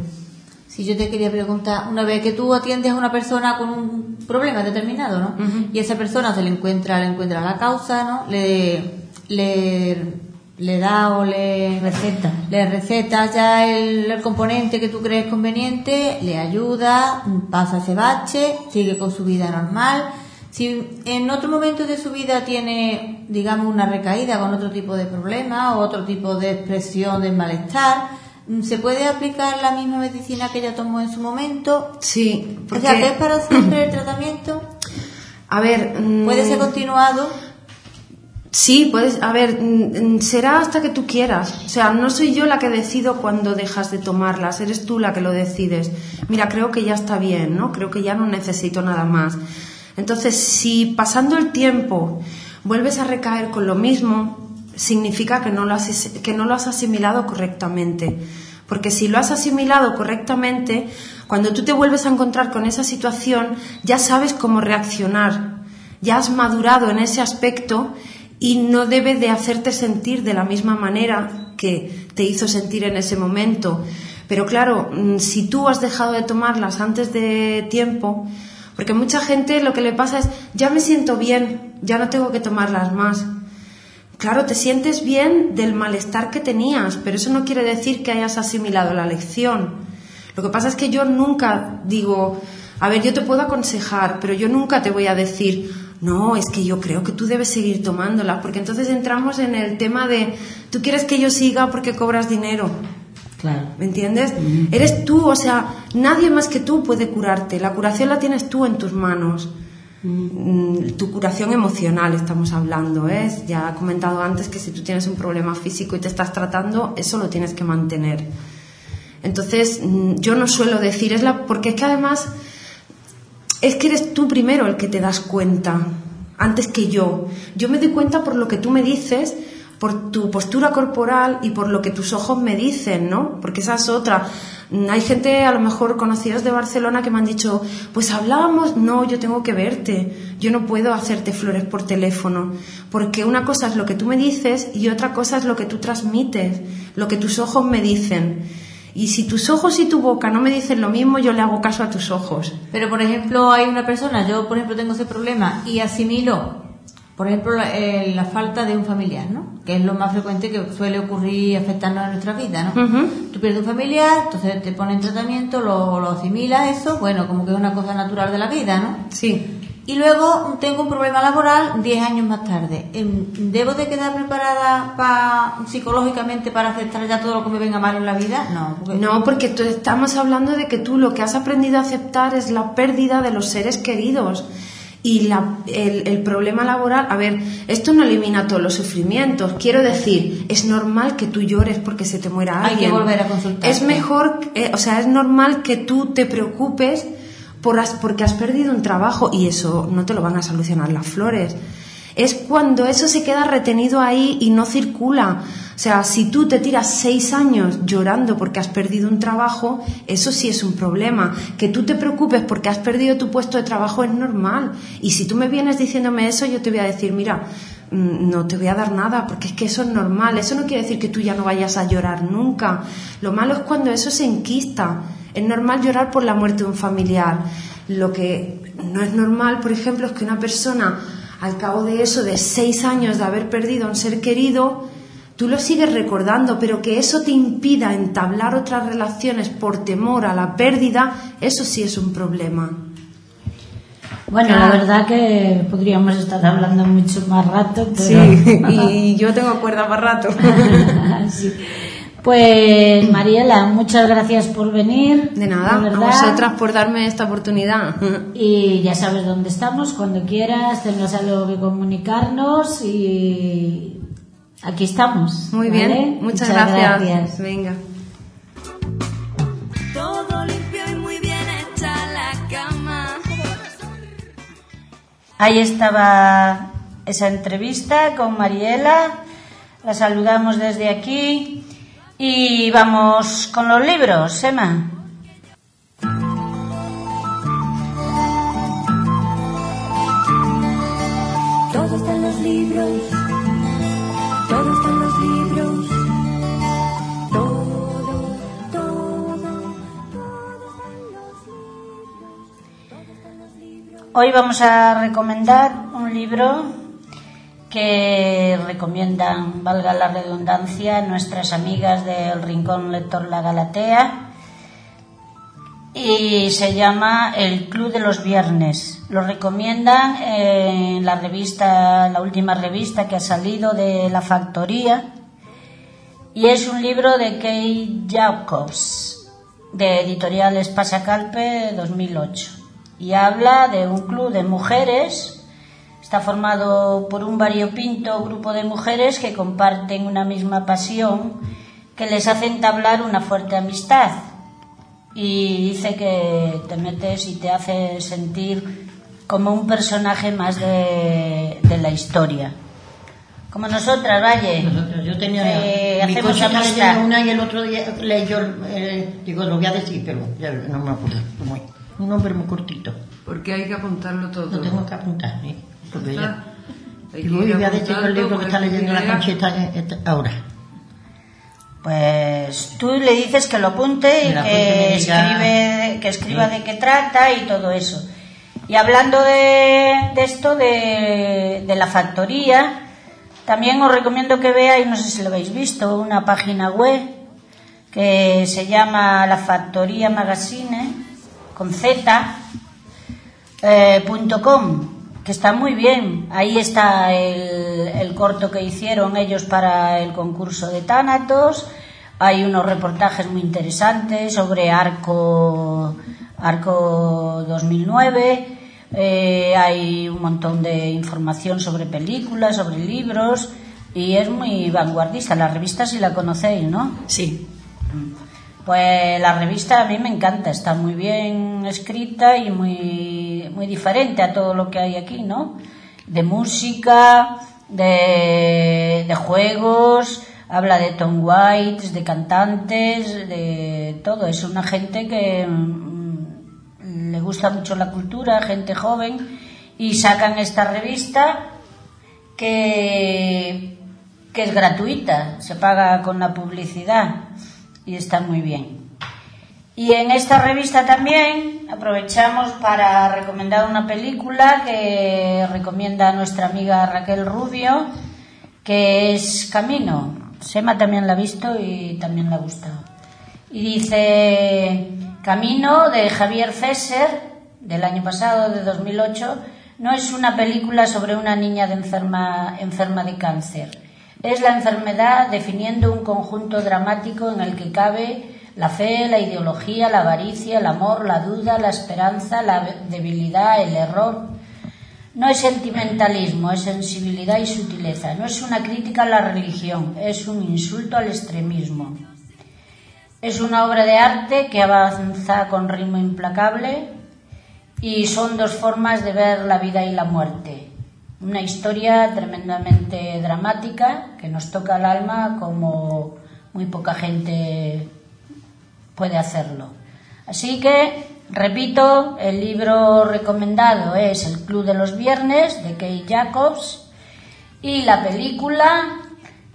Si yo te quería preguntar, una vez que tú atiendes a una persona con un problema determinado, ¿no? Y esa persona se le encuentra, le encuentra la causa, ¿no? Le, le, le da o le receta. le recetas ya el, el componente que tú crees conveniente, le ayuda, pasa ese bache, sigue con su vida normal. Si en otro momento de su vida tiene, digamos, una recaída con otro tipo de problema o otro tipo de expresión de malestar, ¿se puede aplicar la misma medicina que ella tomó en su momento? Sí, O sea, que es para siempre el tratamiento, A ver... mm, puede ser continuado. Sí, puedes, a ver, mm, mm, será hasta que tú quieras. O sea, no soy yo la que decido cuando dejas de tomarlas, eres tú la que lo decides. Mira, creo que ya está bien, ¿no? Creo que ya no necesito nada más. Entonces, si pasando el tiempo vuelves a recaer con lo mismo, significa que no lo has, que no lo has asimilado correctamente. Porque si lo has asimilado correctamente, cuando tú te vuelves a encontrar con esa situación, ya sabes cómo reaccionar, ya has madurado en ese aspecto y no debe de hacerte sentir de la misma manera que te hizo sentir en ese momento. Pero claro, mm, si tú has dejado de tomarlas antes de tiempo, porque mucha gente lo que le pasa es, ya me siento bien, ya no tengo que tomarlas más. Claro, te sientes bien del malestar que tenías, pero eso no quiere decir que hayas asimilado la lección. Lo que pasa es que yo nunca digo, a ver, yo te puedo aconsejar, pero yo nunca te voy a decir, no, es que yo creo que tú debes seguir tomándola, porque entonces entramos en el tema de, tú quieres que yo siga porque cobras dinero. Claro. ¿Me entiendes? Eres tú, o sea, nadie más que tú puede curarte. La curación la tienes tú en tus manos. Mm, Tu curación emocional estamos hablando, ¿eh? Ya he comentado antes que si tú tienes un problema físico y te estás tratando, eso lo tienes que mantener. Entonces, mm, yo no suelo decir, es la, porque es que además es que eres tú primero el que te das cuenta, antes que yo. Yo me doy cuenta por lo que tú me dices, por tu postura corporal y por lo que tus ojos me dicen, ¿no? Porque esa es otra. Hay gente, a lo mejor conocidos de Barcelona, que me han dicho, pues hablábamos, no, yo tengo que verte, yo no puedo hacerte flores por teléfono, porque una cosa es lo que tú me dices y otra cosa es lo que tú transmites, lo que tus ojos me dicen. Y si tus ojos y tu boca no me dicen lo mismo, yo le hago caso a tus ojos. Pero, por ejemplo, hay una persona, yo, por ejemplo, tengo ese problema y asimilo, por ejemplo, la, eh, la falta de un familiar, ¿no? Que es lo más frecuente que suele ocurrir afectarnos en nuestra vida, ¿no? Ujú. Tú pierdes un familiar, entonces te ponen tratamiento, lo, lo asimilas, eso, bueno, como que es una cosa natural de la vida, ¿no? Sí. Y luego tengo un problema laboral 10 años más tarde. Em, ¿Debo de quedar preparada pa- psicológicamente para aceptar ya todo lo que me venga mal en la vida? No, porque No, porque tú- estamos hablando de que tú lo que has aprendido a aceptar es la pérdida de los seres queridos. Y la- el, el problema laboral, a ver, esto no elimina todos los sufrimientos. Quiero decir, es normal que tú llores porque se te muera Hay que alguien. volver a consultarte. Es mejor, eh, o sea, es normal que tú te preocupes por as- porque has perdido un trabajo y eso no te lo van a solucionar las flores. Es cuando eso se queda retenido ahí y no circula. O sea, si tú te tiras seis años llorando porque has perdido un trabajo, eso sí es un problema. Que tú te preocupes porque has perdido tu puesto de trabajo es normal. Y si tú me vienes diciéndome eso, yo te voy a decir, mira, mm, no te voy a dar nada porque es que eso es normal. Eso no quiere decir que tú ya no vayas a llorar nunca. Lo malo es cuando eso se enquista. Es normal llorar por la muerte de un familiar. Lo que no es normal, por ejemplo, es que una persona, al cabo de eso, de seis años de haber perdido a un ser querido, tú lo sigues recordando, pero que eso te impida entablar otras relaciones por temor a la pérdida, eso sí es un problema. Bueno, la verdad que podríamos estar hablando mucho más rato, pero... Sí, y yo tengo cuerda para rato. Sí. Pues Mariela, muchas gracias por venir. De nada, de a vosotras por darme esta oportunidad. Y ya sabes dónde estamos, cuando quieras, tengas algo que comunicarnos y aquí estamos. Muy ¿vale? bien, muchas, gracias. Venga. Todo limpio y muy bien hecha la cama. Ahí estaba esa entrevista con Mariela. La saludamos desde aquí y vamos con los libros, Emma. Todo está en los libros. Todo está en los libros. Todo, todo, todo. Hoy vamos a recomendar un libro que recomiendan, valga la redundancia, nuestras amigas del Rincón Lector La Galatea. Y se llama El Club de los Viernes. Lo recomiendan en la revista, la última revista que ha salido de La Factoría. Y es un libro de Kay Jacobs de Editoriales Pasacalpe 2008 y habla de un club de mujeres Está formado por un variopinto grupo de mujeres que comparten una misma pasión que les hace entablar una fuerte amistad. Y dice que te metes y te hace sentir como un personaje más de, de la historia. Como nosotras, Valle. Nosotros, yo tenía Eh, mi hacemos amistad. una y el otro día leyó, eh, digo, lo voy a decir, pero ya no me acuerdo. Un nombre muy cortito. Porque hay que apuntarlo todo. Lo tengo que apuntar, ¿eh? Porque ya. Y voy a decir el libro que está porque leyendo la conchita eh, ahora. Pues tú le dices que lo apunte y que escribe, que escriba de qué trata y todo eso. Y hablando de, de esto, de, de la factoría, también os recomiendo que veáis, no sé si lo habéis visto, una página web que se llama La Factoría Magazine, con Z, eh, punto com, que está muy bien. Ahí está el, el corto que hicieron ellos para el concurso de Tánatos. Hay unos reportajes muy interesantes sobre Arco, Arco 2009. Eh, hay un montón de información sobre películas, sobre libros y es muy vanguardista. La revista si la conocéis, ¿no? Sí. Pues la revista a mí me encanta, está muy bien escrita y muy, muy diferente a todo lo que hay aquí, ¿no? De música, de, juegos, habla de Tom White, de cantantes, de todo. Es una gente que mm, le gusta mucho la cultura, gente joven, y sacan esta revista que, que es gratuita, se paga con la publicidad y está muy bien. Y en esta revista también aprovechamos para recomendar una película que recomienda nuestra amiga Raquel Rubio, que es Camino. Sema también la ha visto y también le ha gustado. Y dice Camino de Javier Fesser, del año pasado, de 2008, no es una película sobre una niña de enferma, enferma de cáncer. Es la enfermedad definiendo un conjunto dramático en el que cabe la fe, la ideología, la avaricia, el amor, la duda, la esperanza, la debilidad, el error. No es sentimentalismo, es sensibilidad y sutileza. No es una crítica a la religión, es un insulto al extremismo. Es una obra de arte que avanza con ritmo implacable y son dos formas de ver la vida y la muerte. Una historia tremendamente dramática que nos toca el alma como muy poca gente puede hacerlo. Así que, repito, el libro recomendado es El Club de los Viernes de Kay Jacobs y la película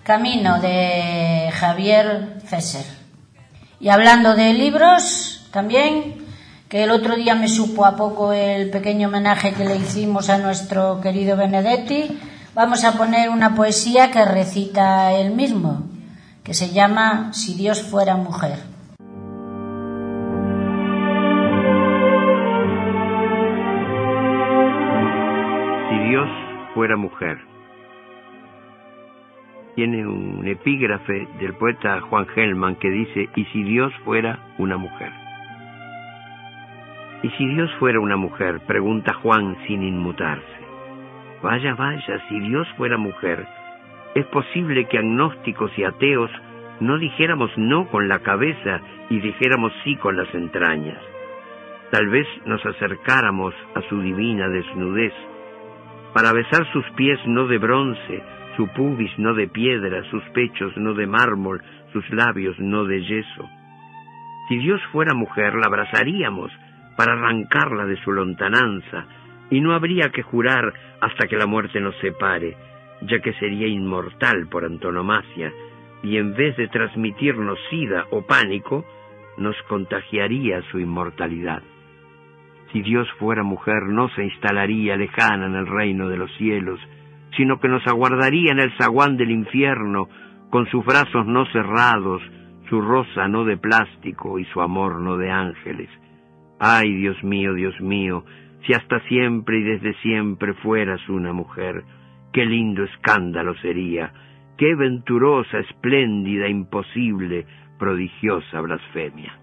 Camino de Javier Fesser. Y hablando de libros, también, que el otro día me supo a poco el pequeño homenaje que le hicimos a nuestro querido Benedetti, vamos a poner una poesía que recita él mismo, que se llama Si Dios fuera mujer. Si Dios fuera mujer. Tiene un epígrafe del poeta Juan Gelman que dice, ¿y si Dios fuera una mujer? ¿Y si Dios fuera una mujer? pregunta Juan sin inmutarse. Vaya, vaya, si Dios fuera mujer, es posible que agnósticos y ateos no dijéramos no con la cabeza y dijéramos sí con las entrañas. Tal vez nos acercáramos a su divina desnudez, para besar sus pies no de bronce, su pubis no de piedra, sus pechos no de mármol, sus labios no de yeso. Si Dios fuera mujer, la abrazaríamos para arrancarla de su lontananza, y no habría que jurar hasta que la muerte nos separe, ya que sería inmortal por antonomasia, y en vez de transmitirnos sida o pánico, nos contagiaría su inmortalidad. Si Dios fuera mujer, no se instalaría lejana en el reino de los cielos, sino que nos aguardaría en el zaguán del infierno, con sus brazos no cerrados, su rosa no de plástico y su amor no de ángeles. Ay, Dios mío, Dios mío, si hasta siempre y desde siempre fueras una mujer, qué lindo escándalo sería, qué venturosa, espléndida, imposible, prodigiosa blasfemia.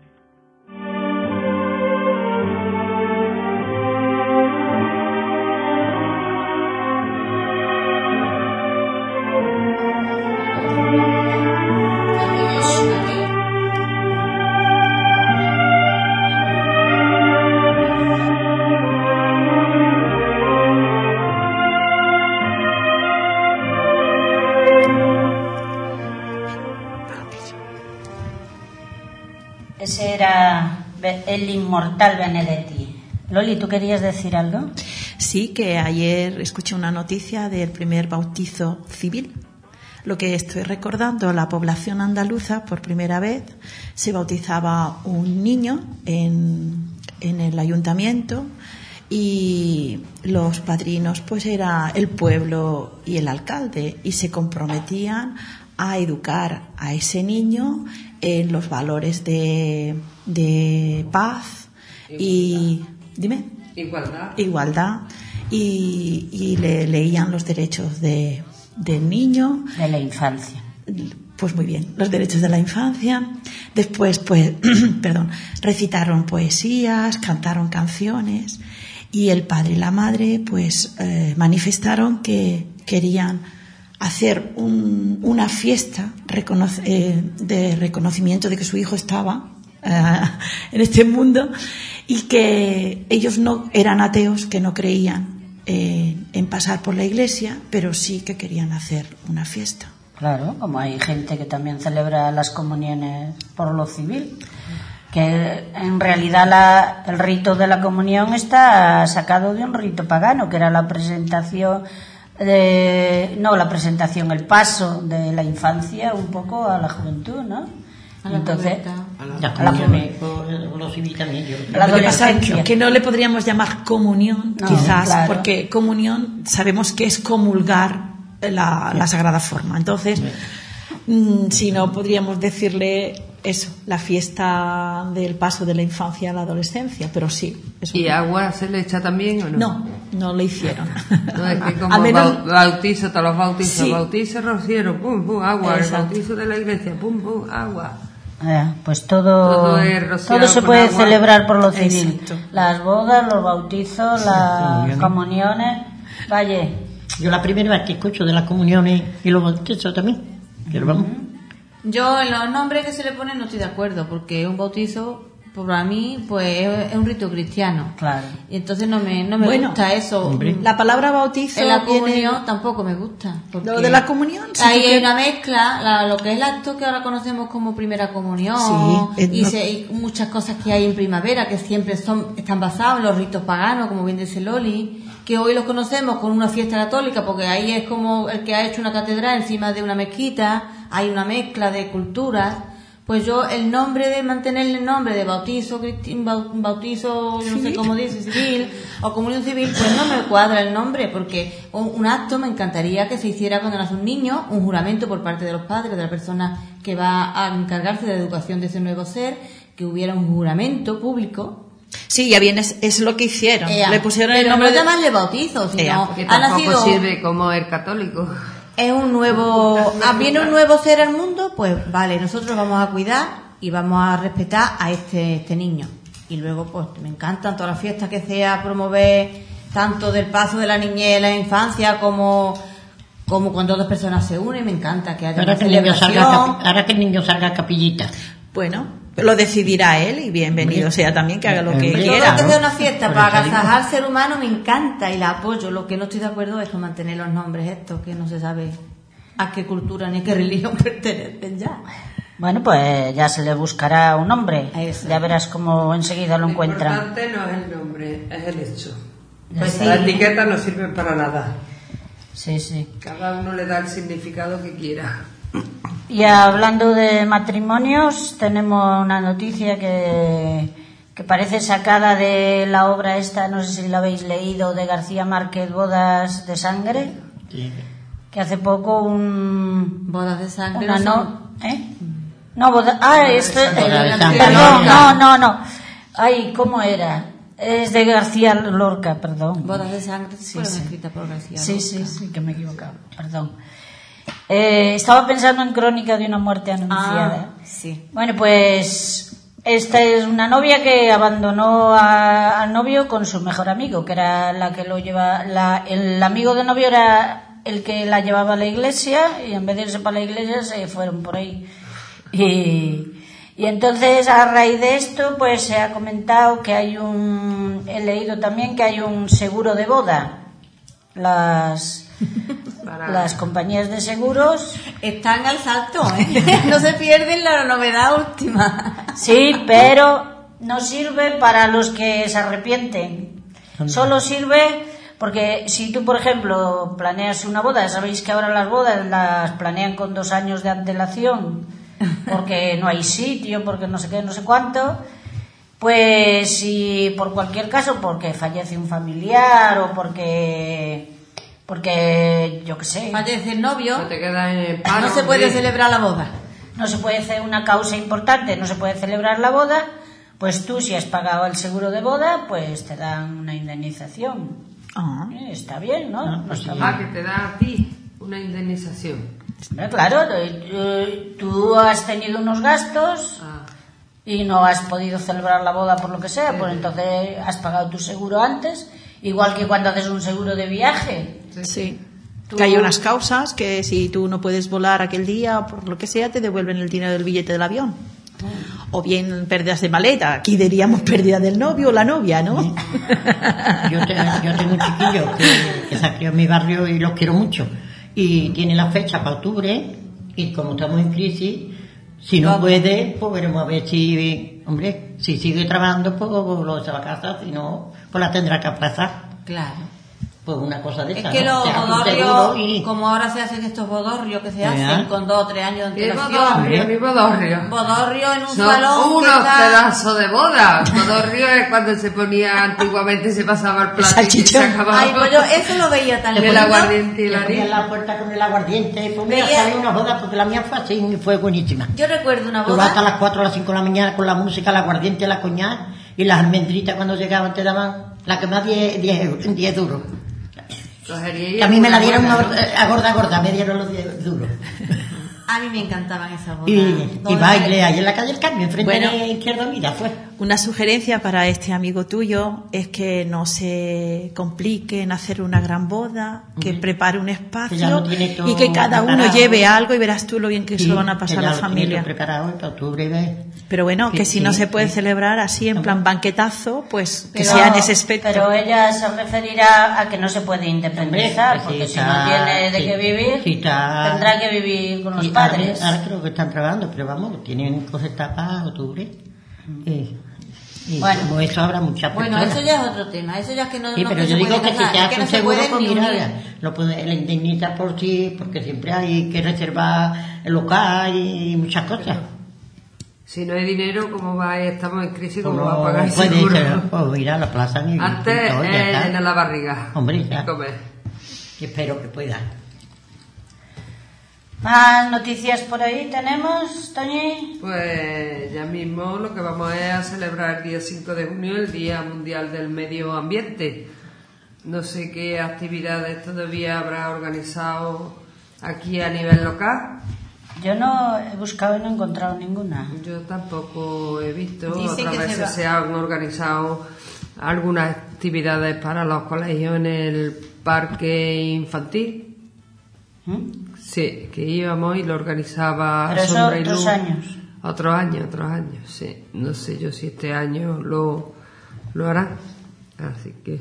El inmortal Benedetti. Loli, ¿tú querías decir algo? Sí, que ayer escuché una noticia del primer bautizo civil. Lo que estoy recordando, la población andaluza, por primera vez, se bautizaba un niño en, en el ayuntamiento y los padrinos pues era el pueblo y el alcalde y se comprometían a educar a ese niño en los valores de, de paz y dime Igualdad. igualdad y, y le leían los derechos de, del niño De la infancia. pues muy bien, los derechos de la infancia. Después, pues, perdón, recitaron poesías, cantaron canciones y el padre y la madre, pues, eh, manifestaron que querían hacer un- una fiesta eh, de reconocimiento de que su hijo estaba eh, en este mundo y que ellos no eran ateos, que no creían eh, en pasar por la iglesia, pero sí que querían hacer una fiesta. Claro, como hay gente que también celebra las comuniones por lo civil, que en realidad la- el rito de la comunión está sacado de un rito pagano, que era la presentación, de, no la presentación, el paso de la infancia un poco a la juventud, ¿no? A la Entonces, a la comunión que pasa es adolescencia. que no le podríamos llamar comunión, No, quizás, claro. porque comunión sabemos que es comulgar la, la Sagrada Forma. Entonces, mm, si no, podríamos decirle eso, la fiesta del paso de la infancia a la adolescencia, pero sí. ¿Y agua se le echa también o no? No, no lo hicieron. No, es que como menos- bau- bautizo, todos los bautizos, Sí. bautizo rociero, pum, pum, agua, Exacto. el bautizo de la iglesia, pum, pum, agua. Eh, pues todo, Todo todo se puede agua. celebrar por lo civil. Exacto. Las bodas, los bautizos, las comuniones. Vaya, yo la primera vez que escucho de las comuniones y los bautizos también. Pero vamos. Yo en los nombres que se le ponen no estoy de acuerdo, porque un bautizo, para mí, pues es un rito cristiano. claro. Y entonces no me, no me Bueno, gusta eso. hombre. La palabra bautizo En la viene- comunión tampoco me gusta. Lo de la comunión, sí, Ahí hay una mezcla, la- lo que es el acto que ahora conocemos como primera comunión, Sí, y, no- se- y muchas cosas que hay en primavera que siempre son están basados en los ritos paganos, como bien dice Loli, que hoy los conocemos con una fiesta católica, porque ahí es como el que ha hecho una catedral encima de una mezquita, hay una mezcla de culturas, Pues yo el nombre de mantener el nombre de bautizo, bautizo, yo no sé cómo dice, civil o comunión civil, pues no me cuadra el nombre porque un, un acto me encantaría que se hiciera cuando nace un niño, un juramento por parte de los padres, de la persona que va a encargarse de la educación de ese nuevo ser, que hubiera un juramento público. Sí, ya bien, es, es lo que hicieron. Le pusieron el nombre no de... llamarle bautizo, sino Que ha tampoco nacido sirve como el católico. es un nuevo ah, viene un nuevo ser al mundo pues vale nosotros vamos a cuidar y vamos a respetar a este este niño y luego pues me encantan todas las fiestas que sea promover tanto del paso de la niñez la infancia como como cuando dos personas se unen me encanta que haya Ahora una que, el niño salga, a celebración capi- ahora que el niño salga a capillita. Bueno, lo decidirá él y bienvenido sea también que haga lo que Todo quiera. lo que sea una fiesta para agasajar al ser humano me encanta y la apoyo. Lo que no estoy de acuerdo es con mantener los nombres estos, que no se sabe a qué cultura ni a qué religión pertenecen ya. Bueno, pues ya se le buscará un nombre. Eso. Ya verás cómo enseguida lo Lo encuentran. importante no es el nombre, es el hecho. Pues Las sí. etiquetas no sirven para nada. Sí, sí. Cada uno le da el significado que quiera. Y hablando de matrimonios, tenemos una noticia que, que parece sacada de la obra esta, no sé si la habéis leído, de García Márquez, Bodas de Sangre, que hace poco un... Bodas de sangre. Una no ¿Eh? No, boda... Ah, esto... Eh, perdón, no, no, no. Ay, ¿cómo era? Es de García Lorca, perdón. Bodas de sangre Sí, sí. escritas por García. Sí, Lorca. sí, sí, que me he equivocado, perdón. Eh, estaba pensando en Crónica de una muerte anunciada. Ah, sí. Bueno, pues esta es una novia que abandonó a- al novio con su mejor amigo, que era la que lo lleva, la- el amigo del novio era el que la llevaba a la iglesia y en vez de irse para la iglesia se fueron por ahí. Y, y entonces a raíz de esto pues se ha comentado que hay un, he leído también que hay un seguro de boda. Las, Para- las compañías de seguros Están al salto, ¿eh? no se pierden la novedad última. Sí, pero no sirve para los que se arrepienten. Solo sirve porque si tú, por ejemplo, planeas una boda, sabéis que ahora las bodas las planean con dos años de antelación, porque no hay sitio, porque no sé qué, no sé cuánto. Pues si por cualquier caso, porque fallece un familiar o porque, porque yo qué sé, Fallece el novio, No te quedas en el paro, no se puede celebrar la boda. no se puede hacer una causa importante, no se puede celebrar la boda, pues tú si has pagado el seguro de boda, pues te dan una indemnización. Ah. Eh, Está bien, ¿no? No está Ah, mal. que te da a ti una indemnización. Claro, eh, tú has tenido unos gastos Ah, y no has podido celebrar la boda por lo que sea, pues entonces has pagado tu seguro antes, igual que cuando haces un seguro de viaje. Sí. Tú- Que hay unas causas que si tú no puedes volar aquel día o por lo que sea, te devuelven el dinero del billete del avión. O bien pérdidas de maleta. Aquí diríamos pérdida del novio o la novia, ¿no? Yo, te- yo tengo un chiquillo que, que se ha criado en mi barrio y los quiero mucho. Y tiene la fecha para octubre y como estamos en crisis, si no puede, pues veremos a ver si, hombre, si sigue trabajando, pues lo se va a casa, si no, pues la tendrá que aplazar. Claro. Pues una cosa de Es esa. que ¿no? los bodorrios, y- como ahora se hacen estos bodorrios que se Ya. hacen con dos o tres años de ¿Qué antelación. bodorrio? Mi bodorrio. Bodorrio en un Son salón. unos está- pedazos de boda. Bodorrio es cuando se ponía antiguamente, se pasaba el plato y se acababa. Ay, pues yo eso lo veía tan El bonito. aguardiente y la la puerta con el aguardiente, pues mira, salió una boda porque la mía fue así y fue buenísima. Yo recuerdo una Tú vas hasta boda. las 4 o las 5 de la mañana con la música, el aguardiente, la coñac y las almendritas cuando llegaban te daban la que más 10, 10, euros, 10 duros. A mí me la dieron buena, ¿no? a gorda gorda, me dieron los 10 duros. A mí me encantaban esas bodas. Y, y baile ahí en la calle El Carmen, frente Bueno. de Izquierda Mira, fue. Una sugerencia para este amigo tuyo es que no se complique en hacer una gran boda, que prepare un espacio y que cada uno lleve algo y verás tú lo bien que se Sí, lo van a pasar que ya la lo tiene familia. preparado para octubre, ¿ves? Pero bueno, que Sí, si no se puede sí. celebrar así en plan banquetazo, pues que Pero- sea en ese aspecto. Pero ella se referirá a que no se puede independizar, Hombre, porque si está- no tiene de sí, qué vivir, está- tendrá que vivir con los ahora- padres. Ahora, creo que están trabajando, pero vamos, tienen coseta para octubre. Y, y Bueno. como eso habrá muchas Bueno, personas. eso ya es otro tema. Eso ya es que no, Sí, no pero que yo se digo que si es hace no un seguro, pues ni mira, lo puede, la indemniza por sí, porque siempre hay que reservar el local y muchas cosas. Si no hay dinero, ¿cómo va? Estamos en crisis, ¿cómo Como va a pagar el puede seguro? ser, pues ir a la plaza y Antes y todo, ya es está. llenar la barriga. Hombre, ya. y comer. Y espero que pueda. Más noticias por ahí tenemos, Toñi. Pues ya mismo lo que vamos es a celebrar el día 5 de junio, el Día Mundial del Medio Ambiente. No sé qué actividades todavía habrá organizado aquí a nivel local. Yo no he buscado y no he encontrado ninguna. Yo tampoco he visto. Dicen Otras que se veces va- se, han organizado algunas actividades para los colegios en el parque infantil. ¿Mm? Sí, que íbamos y lo organizaba Pero eso Sombra y otros Luz. años. Otros años, otros años, sí. No sé yo si este año lo, lo harán. Así que.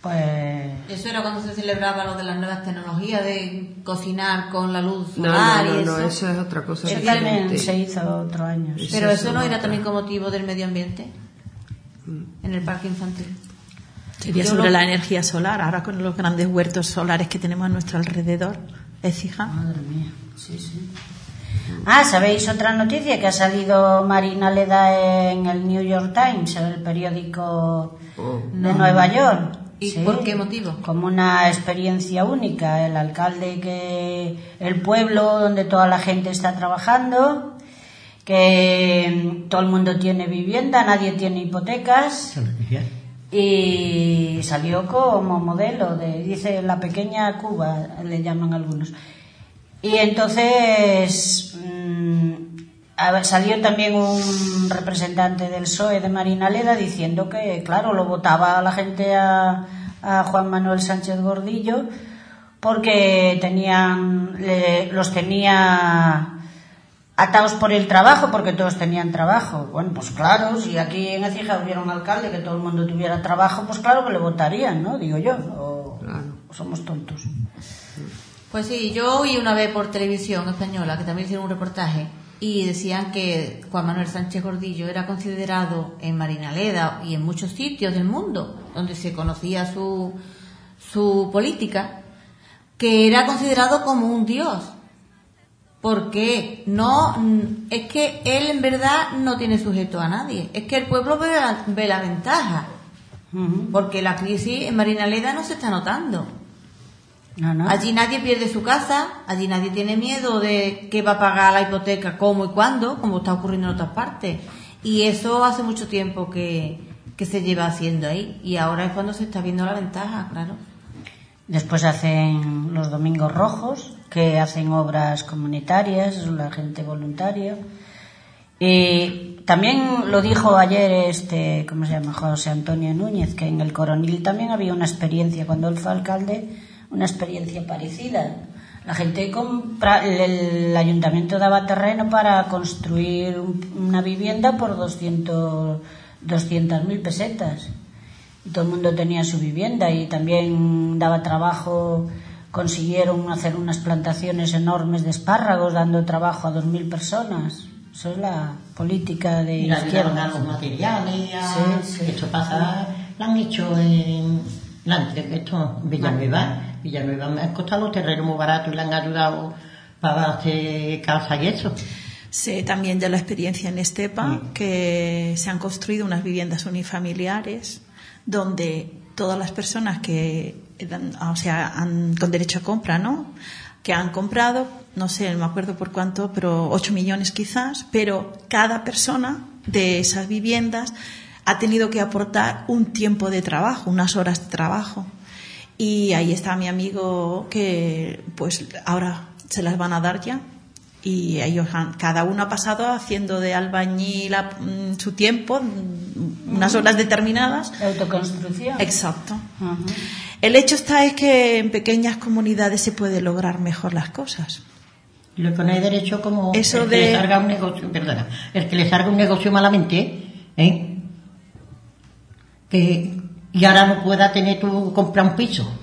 Pues Eso era cuando se celebraba lo de las nuevas tecnologías, de cocinar con la luz No, solar no, no, y no, eso. eso es otra cosa eso diferente. también se hizo otro año. sí. Pero eso eso no era otra. también con motivo del medio ambiente en el parque infantil. Sería sobre lo- la energía solar, ahora con los grandes huertos solares que tenemos a nuestro alrededor. ¿Es hija? Madre mía, sí, sí. Ah, ¿sabéis otra noticia? Que ha salido Marina Leda en el New York Times, en el periódico Oh. de Nueva York. ¿Y por qué motivo? Como una experiencia única. El alcalde que. el pueblo donde toda la gente está trabajando, que mm, todo el mundo tiene vivienda, nadie tiene hipotecas. Y salió como modelo de dice la pequeña Cuba le llaman algunos. Y entonces mm, salió también un representante del PSOE de Marina Leda diciendo que claro lo votaba la gente a, a Juan Manuel Sánchez Gordillo porque tenían le- los tenía atados por el trabajo, porque todos tenían trabajo. Bueno, pues claro, si aquí en Ecija hubiera un alcalde que todo el mundo tuviera trabajo, pues claro que le votarían, ¿no? Digo yo. O, Claro. o somos tontos. Pues sí, yo oí una vez por televisión española que también hicieron un reportaje y decían que Juan Manuel Sánchez Gordillo era considerado en Marinaleda y en muchos sitios del mundo donde se conocía su, su política, que era considerado como un dios. Porque no, es que él en verdad no tiene sujeto a nadie, es que el pueblo ve la, ve la ventaja, porque la crisis en Marinaleda no se está notando. No, no. Allí nadie pierde su casa, allí nadie tiene miedo de que va a pagar la hipoteca, cómo y cuándo, como está ocurriendo en otras partes. Y eso hace mucho tiempo que, que se lleva haciendo ahí. Y ahora es cuando se está viendo la ventaja, claro. Después hacen los domingos rojos, que hacen obras comunitarias, la gente voluntaria. Y también lo dijo ayer este, ¿cómo se llama? José Antonio Núñez, que en el Coronil también había una experiencia, cuando él fue alcalde, una experiencia parecida. La gente compra, el, el ayuntamiento daba terreno para construir un- una vivienda por 200 200.000 pesetas y todo el mundo tenía su vivienda y también daba trabajo, consiguieron hacer unas plantaciones enormes de espárragos dando trabajo a 2.000 personas. Eso es la política de Y le ayudaron a izquierda. los materiales, Sí, sí. esto pasa, lo han hecho en la esto, en Villanueva. Villanueva me han costado los terrenos muy baratos y le han ayudado para hacer casa y eso. Sé también de la experiencia en Estepa Mm. que se han construido unas viviendas unifamiliares donde todas las personas que o sea, con derecho a compra, ¿no? Que han comprado, no sé, no me acuerdo por cuánto, pero 8 millones quizás, pero cada persona de esas viviendas ha tenido que aportar un tiempo de trabajo, unas horas de trabajo. Y ahí está mi amigo que pues ahora se las van a dar ya. Y ellos han, cada uno ha pasado haciendo de albañil a- mm, su tiempo, mm, unas horas determinadas. De autoconstrucción. Exacto. El hecho está es que en pequeñas comunidades se puede lograr mejor las cosas. Lo que no hay derecho como Eso el que de- le salga un negocio, perdona, el que le salga un negocio malamente, ¿eh? Que, y ahora no pueda tener tú comprar un piso.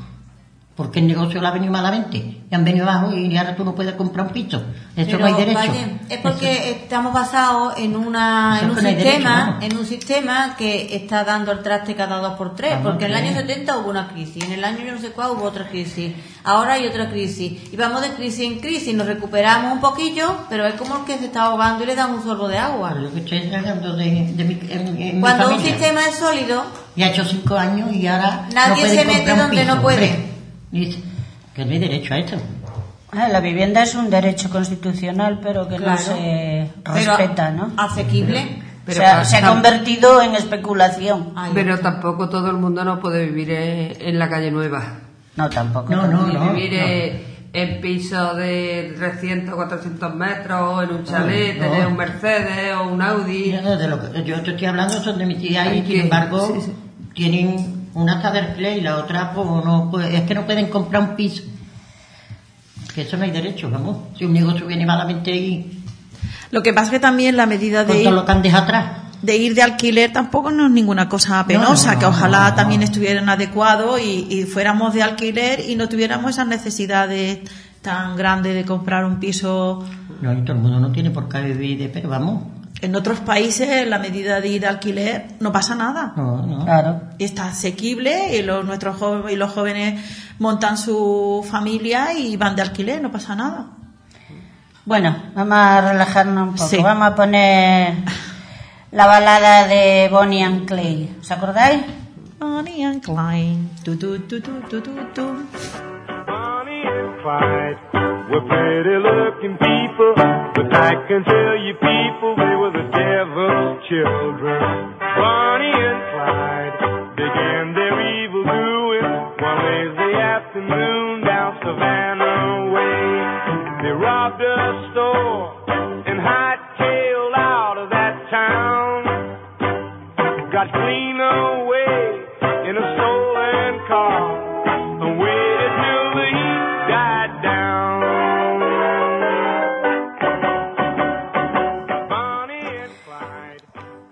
Porque el negocio le ha venido malamente. Y han venido abajo y ahora tú no puedes comprar un piso. Eso Pero, no hay derecho. Valle, es porque estamos basados en una en un no sistema derecho, en un sistema que está dando el traste cada dos por tres Vamos, porque en el año 70 hubo una crisis en el año yo no sé cuál hubo otra crisis ahora hay otra crisis y vamos de crisis en crisis nos recuperamos un poquillo pero es como el que se está ahogando y le dan un sorbo de agua Yo que estoy hablando de, de mi, en- en mi cuando un sistema es sólido Y ha hecho cinco años y ahora Nadie no se mete donde no puede. hombre. Dice que no hay derecho a esto. Ah, La vivienda es un derecho constitucional, pero que Claro. no se pero respeta, ¿no? asequible Pero se, ha, se convertido en especulación. Ay, Pero tampoco todo el mundo no puede vivir en, en la calle nueva. No, tampoco. No, no, no. vivir no. eh, en pisos de 300, 400 metros, o en un chalet, No, no. tener un Mercedes o un Audi. Yo, de lo que- yo te estoy hablando son de mi tía y sin embargo sí, sí. tienen una está de alquiler y la otra pues no puede- es que no pueden comprar un piso. Que eso no hay derecho, vamos. Si un negocio viene malamente y Lo que pasa es que también la medida de todo ir, lo que han dejado atrás. de ir de alquiler tampoco no es ninguna cosa penosa, No, no, que ojalá también estuvieran adecuados y, y fuéramos de alquiler y no tuviéramos esas necesidades tan grandes de comprar un piso. No, y todo el mundo no tiene por qué vivir de, pero vamos. En otros países la medida de ir de alquiler no pasa nada. No, no. Claro. Y está asequible y los, nuestros jóvenes, y los jóvenes montan su familia y van de alquiler, no pasa nada. Bueno, vamos a relajarnos un poco. Sí. Vamos a poner la balada de Bonnie and Clay. ¿Os acordáis? Bonnie and Clyde. Tu, tu, tu, tu, tu, tu, tu. Bonnie and Clyde were pretty looking people, but I can tell you people they were the devil's children. Bonnie and Clyde began their evil doing one lazy afternoon down Savannah way. They robbed a store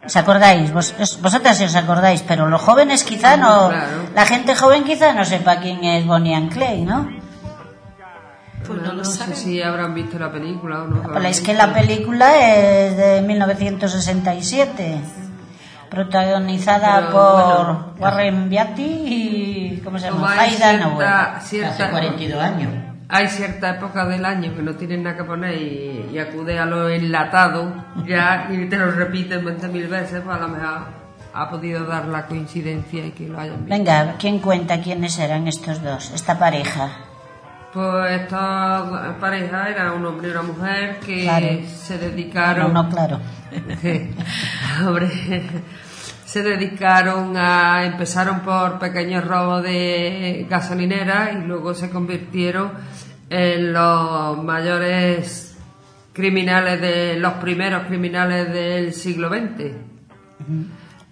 ¿Os acordáis? Vos, vosotras sí os acordáis, pero los jóvenes quizá no... Claro. La gente joven quizá no sepa quién es Bonnie and Clay, ¿no? Pues no no, sé si habrán visto la película o no. Pero es que la película es de 1967, protagonizada Pero, por bueno. Warren Beatty y... ¿Cómo se llama? Dunaway. cierta, Hace cierta, 42 años. Hay cierta época del año que no tienen nada que poner y, y acude a lo enlatado ya y te lo repiten 20.000 veces, pues a lo mejor ha podido dar la coincidencia y que lo hayan visto. Venga, ¿quién cuenta quiénes eran estos dos, esta pareja? Pues esta pareja era un hombre y una mujer que Claro. se No, dedicaron no, claro. Hombre, se dedicaron a empezaron por pequeños robos de gasolinera y luego se convirtieron en los mayores criminales de los primeros criminales del siglo XX.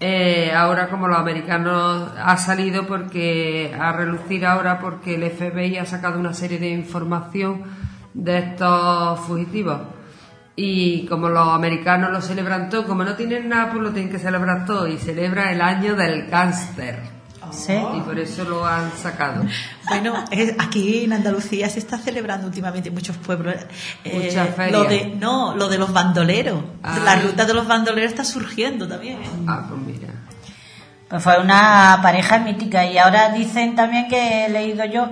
Eh, ahora como los americanos ha salido porque a relucir ahora porque el FBI ha sacado una serie de información de estos fugitivos y como los americanos lo celebran todo como no tienen nada pues lo tienen que celebrar todo y celebra el año del cáncer ¿Sí? y por eso lo han sacado Bueno, eh, aquí en Andalucía se está celebrando últimamente en muchos pueblos. eh, Muchas ferias. lo de no, lo de los bandoleros. Ah. La ruta de los bandoleros está surgiendo también. ah pues mira Pues fue una pareja mítica y ahora dicen también que he leído yo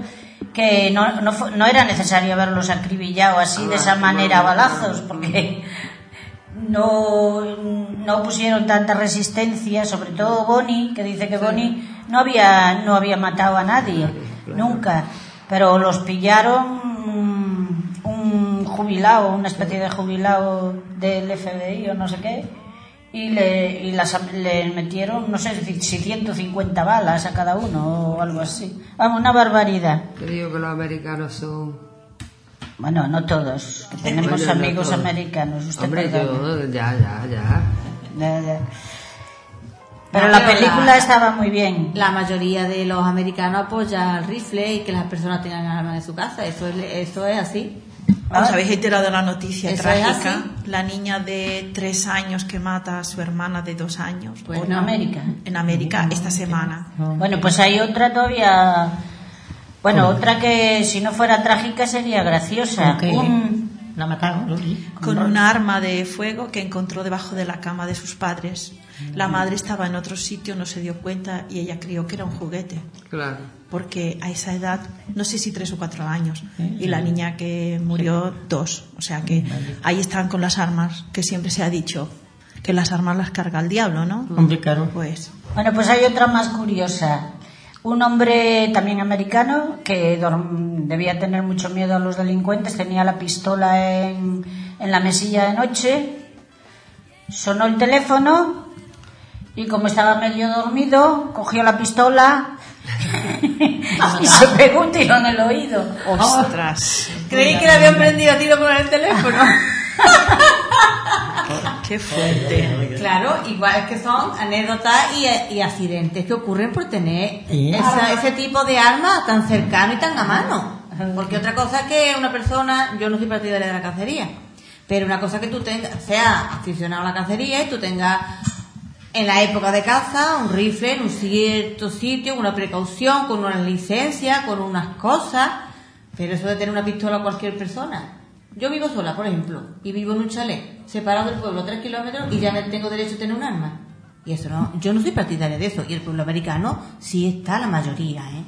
que no, no, no era necesario haberlos acribillado así de esa Ah, manera a balazos porque no, no pusieron tanta resistencia, sobre todo Bonnie, que dice que Bonnie no había, no había matado a nadie, nunca, pero los pillaron mm, un jubilado, una especie de jubilado del FBI o no sé qué, y le, y las, le metieron, no sé si 150 balas a cada uno o algo así. Vamos, una barbaridad. te digo que los americanos son Bueno, no todos, que tenemos Bueno, amigos todos. americanos. Usted hombre yo ya ya ya Ya, ya. Pero No, la pero película la- estaba muy bien. La mayoría de los americanos apoya el rifle y que las personas tengan armas en su casa. Eso es, eso es así. ¿Os habéis enterado de la noticia trágica? La niña de tres años que mata a su hermana de dos años. Pues en. América. En América esta semana. Bueno, pues hay otra todavía Bueno, otra que si no fuera trágica sería graciosa. Un- La mataron, Loli. con una arma de fuego que encontró debajo de la cama de sus padres. La madre estaba en otro sitio, no se dio cuenta y ella creyó que era un juguete. Claro. Porque a esa edad, no sé si tres o cuatro años, y la niña que murió dos. O sea que ahí estaban con las armas, que siempre se ha dicho que las armas las carga el diablo, ¿no? Hombre, claro. Pues Bueno, pues hay otra más curiosa. Un hombre también americano que debía tener mucho miedo a los delincuentes, tenía la pistola en, en la mesilla de noche, sonó el teléfono y como estaba medio dormido, cogió la pistola y se pegó un tiro en el oído. ¡Ostras! Creí que le habían prendido a tiro con el teléfono. ¡Qué fuerte! Claro, igual es que son anécdotas y, y accidentes que ocurren por tener Sí. esa- ese tipo de arma tan cercano y tan a mano. Porque otra cosa es que una persona, yo no soy partidaria de la cacería, pero una cosa que tú tengas, sea aficionado a la cacería y tú tengas en la época de caza un rifle en un cierto sitio, una precaución, con una licencia, con unas cosas, pero eso de tener una pistola a cualquier persona. Yo vivo sola, por ejemplo, y vivo en un chalet, separado del pueblo tres kilómetros, y ya no tengo derecho a tener un arma. Y eso no, yo no soy partidaria de eso. Y el pueblo americano sí está la mayoría, ¿eh?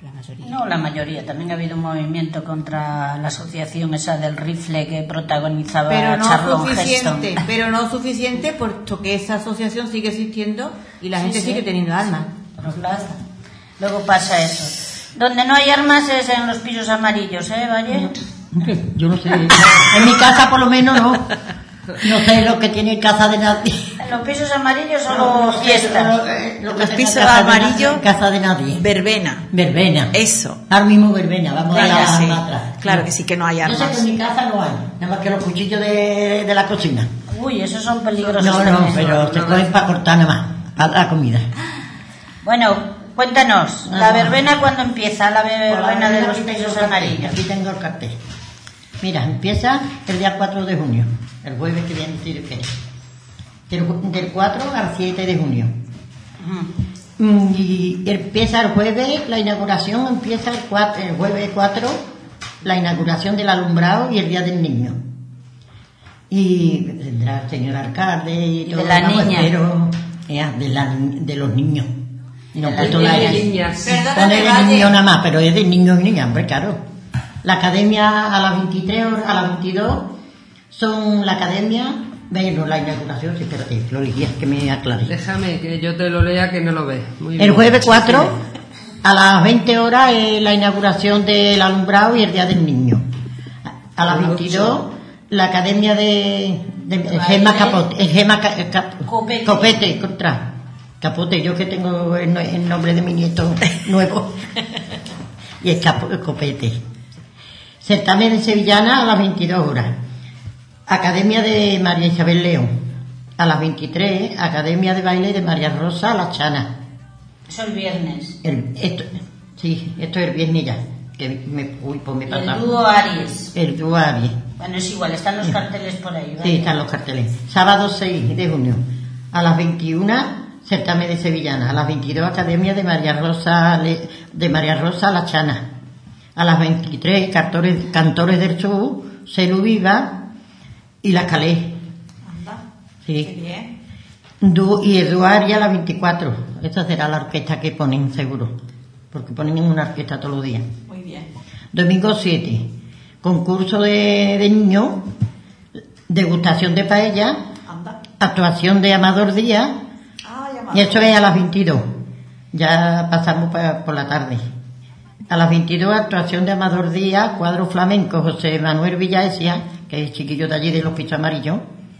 La mayoría. No, la mayoría. También ha habido un movimiento contra la asociación esa del rifle que protagonizaba pero no suficiente, Heston. pero no suficiente puesto que esa asociación sigue existiendo y la Sí, gente sí. sigue teniendo armas. Pero claro, Luego pasa eso. Donde no hay armas es en los pisos amarillos, ¿eh, Valle? Yo no sé. En mi casa, por lo menos, no. No sé lo que tiene casa de nadie. Los pisos amarillos solo fiesta. eh, Los pisos de amarillos- Casa de nadie. Verbena. Verbena. Eso. Ahora mismo verbena. Vamos a Claro, la sí. atrás. Claro que sí, que no hay Yo sé que armas. en mi casa no hay. Nada más que los cuchillos de, de la cocina. Uy, esos son peligrosos. No, no, también. pero se cogen para cortar nada más. Para la comida. Bueno, cuéntanos, la Ah. verbena cuando empieza, la verbena de los Aquí tengo pisos el cartel, amarillos. Aquí tengo el cartel. Mira, empieza el día 4 de junio, el jueves que viene, si Dios quiere. Del, del 4 al 7 de junio. Mm, Y empieza el jueves, la inauguración empieza el, cuat- el jueves 4, la inauguración del alumbrado y el día del niño. Y vendrá el señor alcalde y, Y de todo la niña. eh, de, la- de los niños. No De la. Perdóname, Pone de niño nada más, pero es de niños y niñas, pues claro. La academia a las 23 horas, a las 22 son la academia, bueno, la inauguración, sí, espérate, lo leía, que me aclare. Déjame que yo te lo lea que no lo ves. Muy El bien. jueves 4, a las 20 horas, es la inauguración del alumbrado y el Día del Niño. A las 22, la academia de, de el Gema Capote, el Gema Ca- Cap- Copete. Copete, contra. Capote, yo que tengo el, no- el nombre de mi nieto nuevo. y es Capo- Copete. Certamen de Sevillana a las 22 horas. Academia de María Isabel León. A las 23, Academia de Baile de María Rosa La Chana. Eso el viernes. El- esto, sí, esto es el viernes ya. Que me, uy, pues me Y pasa. el dúo Aries. El dúo Aries. Bueno, es igual, están los carteles por ahí. ¿vale? Sí, están los carteles. Sábado 6 de junio. A las 21, certamen de Sevillana. A las 22, Academia de María Rosa, de María Rosa La Chana. A las 23, Cantores, Cantores del Sur, Celu Viva y La Calé. Sí. Qué bien. Du- y Eduaria a las 24. Esta será la orquesta que ponen, seguro. Porque ponen una orquesta todos los días. Muy bien. Domingo 7. Concurso de, de niños. Degustación de paella. Anda. Actuación de Amador Díaz. Ah, ya Y eso es a las 22. Ya pasamos pa- por la tarde. A las 22, actuación de Amador Díaz, cuadro flamenco José Manuel Villaesia, que es chiquillo de allí de los pisos amarillos,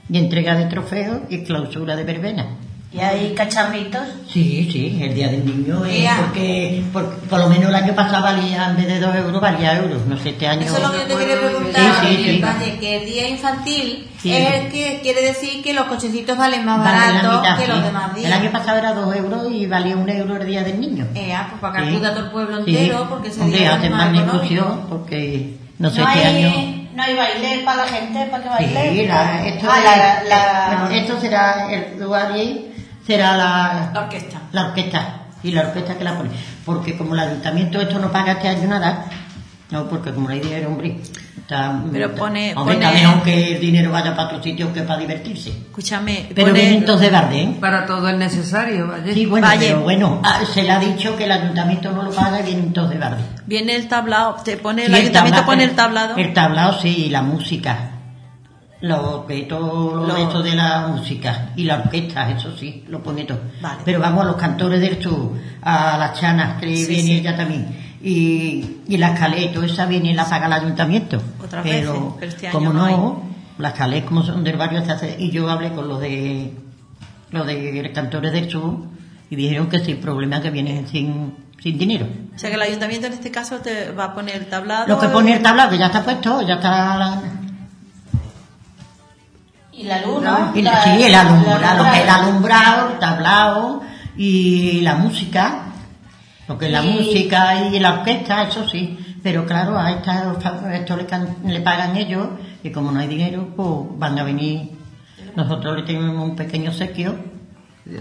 y entrega de trofeos y clausura de verbena. ¿Y hay cacharritos? Sí, sí, el día del niño es porque por, por lo menos el año pasado valía, en vez de 2 euros, valía euros. No sé, este año. Eso es lo que yo te quería preguntar, Sí, sí, sí. Valle, que el día infantil es el que quiere decir que los cochecitos valen más Vale baratos que los demás días. El año pasado era 2 euros y valía un euro el día del niño. Eh, pues para que acuda todo el pueblo entero, porque ese Hombre, hacen más más difusión porque no sé no, este hay, año. no hay baile para la gente, para que baile. Sí, la- esto, Ah, la, la- esto será el lugar y será la, La orquesta. la orquesta. y la orquesta que la pone. Porque como el ayuntamiento esto no paga este año nada, no, porque como la idea era, hombre, está, Pero está- pone- hombre, pone- está mejor que el dinero vaya para otro sitio que para divertirse. Escúchame, Pero pone- vienen todos de Bardén. Para todo es necesario, vaya. Sí, bueno, Valle. pero bueno, ah, se le ha dicho que el ayuntamiento no lo paga y vienen todos de Bardén. viene el tablado, te pone el Sí, ayuntamiento tabla- pone el tablado. El tablado, sí, y la música. Lo que todo lo, Lo- esto de la música y la orquesta, eso sí, lo pone todo. Vale. Pero vamos a los cantores del sur, a las chanas, que Sí, viene sí. ella también. Y, y la calé, todo esa viene y la paga el ayuntamiento. Otras pero, veces, pero este año como no no, las calés como son del barrio se hace, y yo hablé con los de los de cantores del sur y dijeron que sin problema que vienen sin, sin dinero. O sea que el ayuntamiento en este caso te va a poner el tablado. Lo que pone el tablado, que ya está puesto, ya está la, Y la luna. Y- la- sí, el alumbrado, lo luna. que es el alumbrado, el tablao y la música, lo que es la Y- música y la orquesta, eso sí. Pero claro, a esta, esto le, can- le pagan ellos y como no hay dinero, pues van a venir. Nosotros le tenemos un pequeño sequio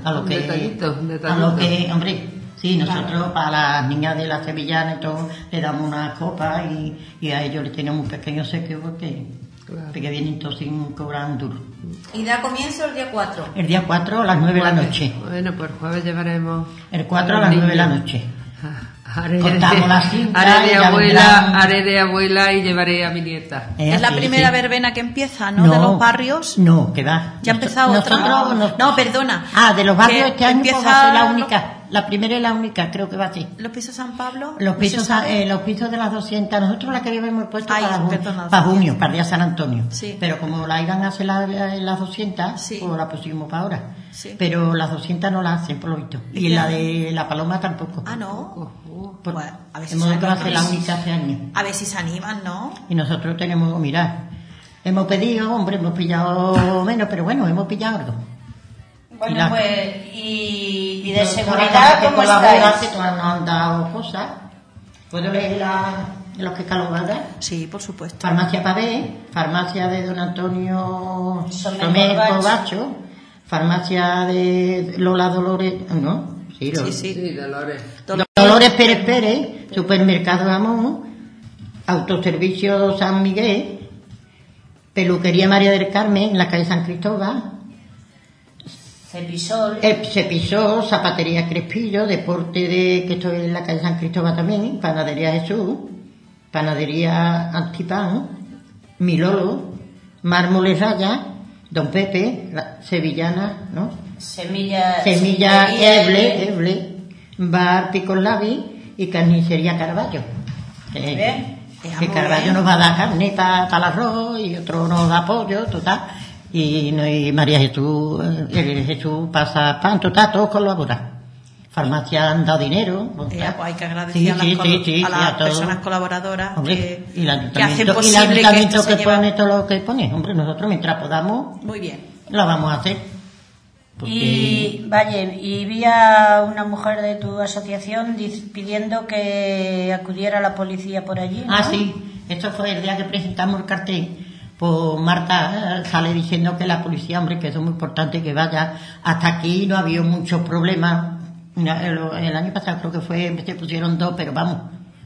a lo Un que, detallito, un a lo que, hombre, sí, nosotros para las niñas de la sevillana y todo le damos una copa y, y a ellos le tenemos un pequeño sequio porque, Claro. porque vienen todos sin cobrar un duro. Y da comienzo el día 4. El día 4 a las 9 de la noche. Bueno, pues el jueves llevaremos. El 4 a las 9 de la noche. Haré, la cinta haré de abuela, haré de abuela y llevaré a mi nieta. Eh, Es la primera sí. verbena que empieza, ¿no? De los barrios. No, que va. Ya ha empezado otra. No, perdona. Ah, de los barrios este año pues, empieza- va a ser la única. La primera y la única, creo que va a ser. Los pisos San Pablo. Los pisos, eh, los pisos de las 200, nosotros la que habíamos puesto Ay, para, jun- perdona, para 200. junio, para día San Antonio. Sí. Pero como la iban a hacer la- la- las 200, Sí. pues la pusimos para ahora. Sí. Pero las 200 no las hacen, por lo visto. Y la de la Paloma tampoco. Ah, no. Por- Bueno, a ver si hemos se ser la única hace años. A ver si se animan, ¿no? Y nosotros tenemos mirar. Hemos pedido, hombre, hemos pillado menos, pero bueno, hemos pillado algo. Bueno, Y la- pues, y, y de seguridad, ¿cómo estáis? que todas nos han dado cosas. ¿Puedo leer la, los que colaboran? Sí, por supuesto. Farmacia Pavé, farmacia de Don Antonio Corbacho. Corbacho, farmacia de Lola Dolores, ¿no? Sí, Lola. Sí, sí. Sí, Dolores. Dolores Pérez Pérez, Supermercado Amón, Autoservicio San Miguel, Peluquería María del Carmen, en la calle San Cristóbal, Cepisol. eh, Cepisó, Zapatería Crespillo, Deporte de, que estoy en la calle San Cristóbal también, Panadería Jesús, Panadería Antipán, Milolo, Mármoles Raya, Don Pepe, la Sevillana, ¿no? Semilla. Semilla semilla- Eble, Eble, Bar Picolabi y Carnicería Carballo. Que, bien. Carballo nos va a dar carne para el arroz y otro nos da pollo, total. Y, no- y María Jesús, eh, Jesús pasa pan, total, todos colaboran. Farmacia han dado dinero. Eh, pues hay que agradecer Sí, a las, sí, col- sí, sí, a las a personas colaboradoras Hombre, que, y el que hacen ayuntamiento, y el posible que ayuntamiento esto que, se lleve- pone todo lo que pone. Hombre, nosotros mientras podamos, Muy bien. lo vamos a hacer. Porque- Y, vaya, y vi a una mujer de tu asociación pidiendo que acudiera la policía por allí. ¿no? Ah, sí, esto fue el día que presentamos el cartel. Pues Marta sale diciendo que la policía, hombre, que eso es muy importante que vaya. Hasta aquí no ha habido muchos problemas. El, año pasado creo que fue, se pusieron dos, pero vamos,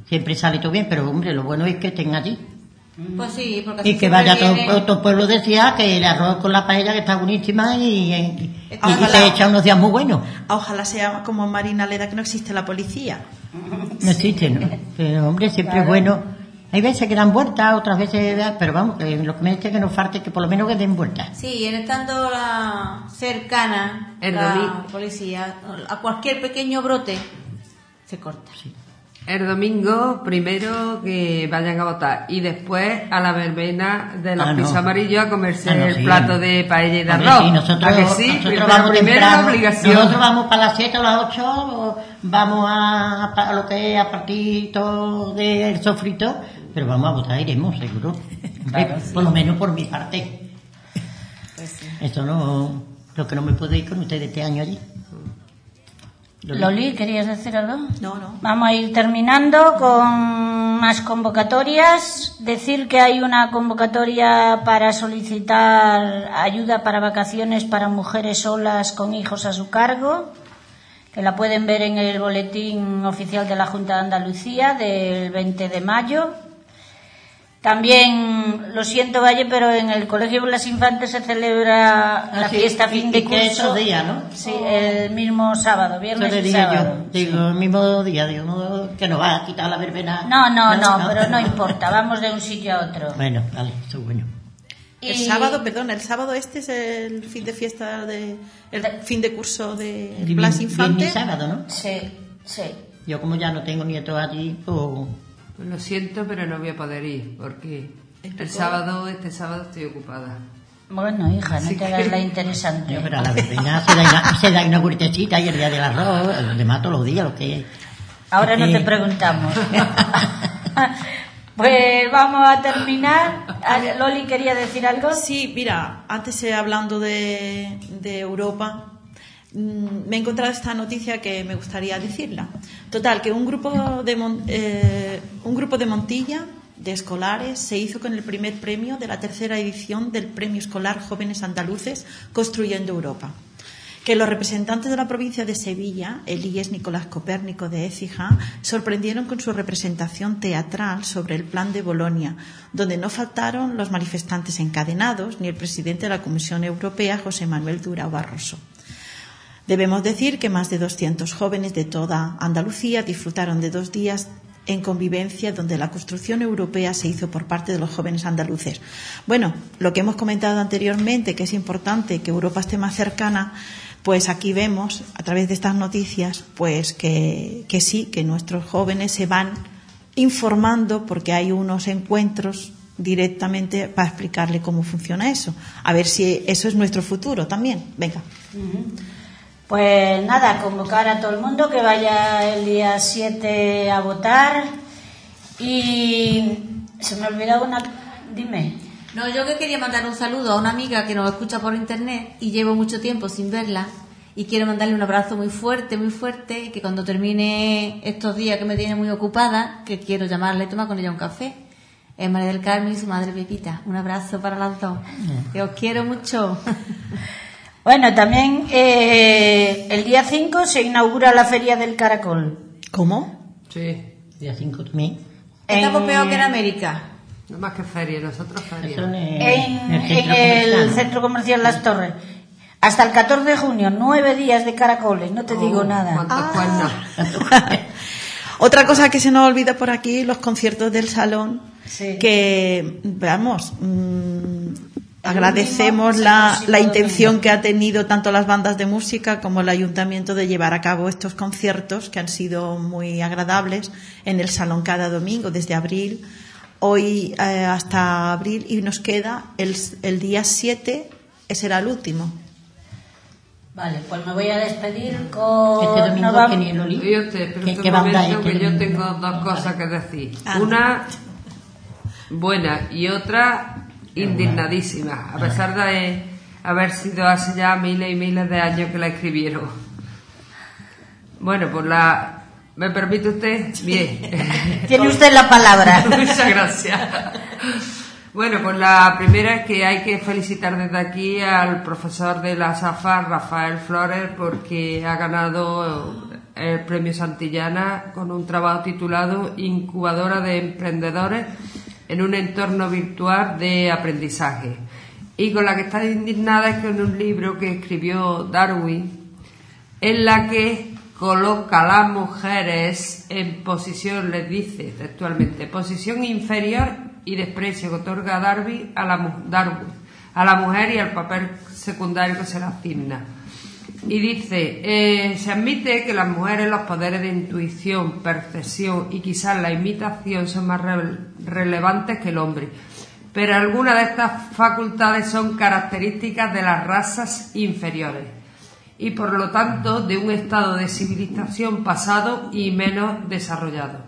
siempre sale todo bien. Pero hombre, lo bueno es que estén allí. Pues sí, porque Y que vaya todo, viene- todo el pueblo decía que el arroz con la paella que está buenísima y, y, Ojalá. y se echa unos días muy buenos. Ojalá sea como Marina Leda, que no existe la policía. No existe, ¿no? Pero hombre, siempre es bueno. Hay veces que dan vueltas, otras veces, pero vamos, que lo que me dice que nos falte que por lo menos que den vueltas. Sí, en estando la cercana El la policía a cualquier pequeño brote se corta. El domingo, primero que vayan a votar y después a la verbena de los Ah, no. pisos amarillos a comerse Ah, no, el sí. plato de paella y de arroz. sí, nosotros, ¿A que sí? nosotros Pero vamos primero temprano. la obligación. Nosotros vamos para las 7 o las 8, vamos a, a lo que es a partir todo del sofrito, pero vamos a votar, iremos, seguro. Por lo menos por mi parte. Eso no, lo que no me puedo ir con ustedes este año allí. Loli, ¿querías decir algo? No, no. Vamos a ir terminando con más convocatorias. Decir que hay una convocatoria para solicitar ayuda para vacaciones para mujeres solas con hijos a su cargo. que la pueden ver en el boletín oficial de la Junta de Andalucía del 20 de mayo. También, lo siento, Valle, pero en el Colegio Blas Infantes se celebra la sí, fiesta fin de y curso. esos días, ¿no? Sí, el mismo sábado, viernes y sábado. yo. Digo, el mismo día, digo, no, que nos va a quitar la verbena. No, no, no, pero no importa, vamos de un sitio a otro. Bueno, vale, eso es bueno. El sábado, perdón, el sábado este es el fin de fiesta de el fin de curso de Vivi- Blas viernes Infante. y sábado, ¿no? Sí, sí. Yo como ya no tengo nietos allí, pues... Pues lo siento, pero no voy a poder ir porque el sábado, este sábado estoy ocupada. Bueno, hija, no Así te hagas que- la interesante. Yo, pero a la verbena se da, una, se da una vueltecita y el día del arroz, los demás todos los días, lo que... Ahora no te preguntamos. pues vamos a terminar. Ah, Loli quería decir algo. Sí, mira, antes hablando de, de Europa, me he encontrado esta noticia que me gustaría decirla. Total, que un grupo de, eh, un grupo de Montilla, de escolares, se hizo con el primer premio de la tercera edición del Premio Escolar Jóvenes Andaluces Construyendo Europa. Que los representantes de la provincia de Sevilla, Elías Nicolás Copérnico de Écija, sorprendieron con su representación teatral sobre el plan de Bolonia, donde no faltaron los manifestantes encadenados ni el presidente de la Comisión Europea, José Manuel Durao Barroso. Debemos decir que más de 200 jóvenes de toda Andalucía disfrutaron de dos días en convivencia donde la construcción europea se hizo por parte de los jóvenes andaluces. Bueno, lo que hemos comentado anteriormente, que es importante que Europa esté más cercana, pues aquí vemos a través de estas noticias, pues que, que sí, que nuestros jóvenes se van informando porque hay unos encuentros directamente para explicarle cómo funciona eso. A ver si eso es nuestro futuro también. Venga. Pues nada, convocar a todo el mundo que vaya el día 7 a votar. Y se me olvidó una. Dime. No, yo que quería mandar un saludo a una amiga que nos escucha por internet y llevo mucho tiempo sin verla y quiero mandarle un abrazo muy fuerte, muy fuerte y que cuando termine estos días que me tiene muy ocupada, que quiero llamarle y tomar con ella un café. Es María del Carmen y su madre Pepita. Un abrazo para las dos. Que os quiero mucho. Bueno, también eh, el día 5 se inaugura la Feria del Caracol. ¿Cómo? Sí, Día 5 también. Estamos En- peor que en América. no más que feria, nosotros feria. En el, En, el en centro el comercial. Centro Comercial Las Torres. Hasta el 14 de junio, nueve días de caracoles, no te digo Oh, nada. ¿Cuántos cuernos? Otra cosa que se nos olvida por aquí, los conciertos del salón, Sí. que, vamos, mm, agradecemos la, la intención que ha tenido tanto las bandas de música como el ayuntamiento de llevar a cabo estos conciertos que han sido muy agradables en el salón cada domingo desde abril, hoy eh, hasta abril y nos queda el, el día 7, ese era el último. Vale, pues me voy a despedir con... Este domingo no va- que ni Loli. Oye usted, pero ¿Qué- un qué banda momento es? que ¿Qué yo tengo dos cosas que decir. Ah. Una buena y otra indignadísima, a pesar de haber sido hace ya miles y miles de años que la escribieron. Bueno, pues la... ¿Me permite usted? Bien. Tiene usted la palabra. Muchas gracias. Bueno, pues la primera es que hay que felicitar desde aquí al profesor de la SAFA, Rafael Flores, porque ha ganado el premio Santillana con un trabajo titulado Incubadora de Emprendedores en un entorno virtual de aprendizaje. Y con la que está indignada es con un libro que escribió Darwin, en la que coloca a las mujeres en posición, les dice textualmente, posición inferior y desprecio que otorga Darwin a la, Darwin, a la mujer y al papel secundario que se le asigna. Y dice, eh, se admite que las mujeres los poderes de intuición, percepción y quizás la imitación son más re- relevantes que el hombre. Pero algunas de estas facultades son características de las razas inferiores y por lo tanto de un estado de civilización pasado y menos desarrollado.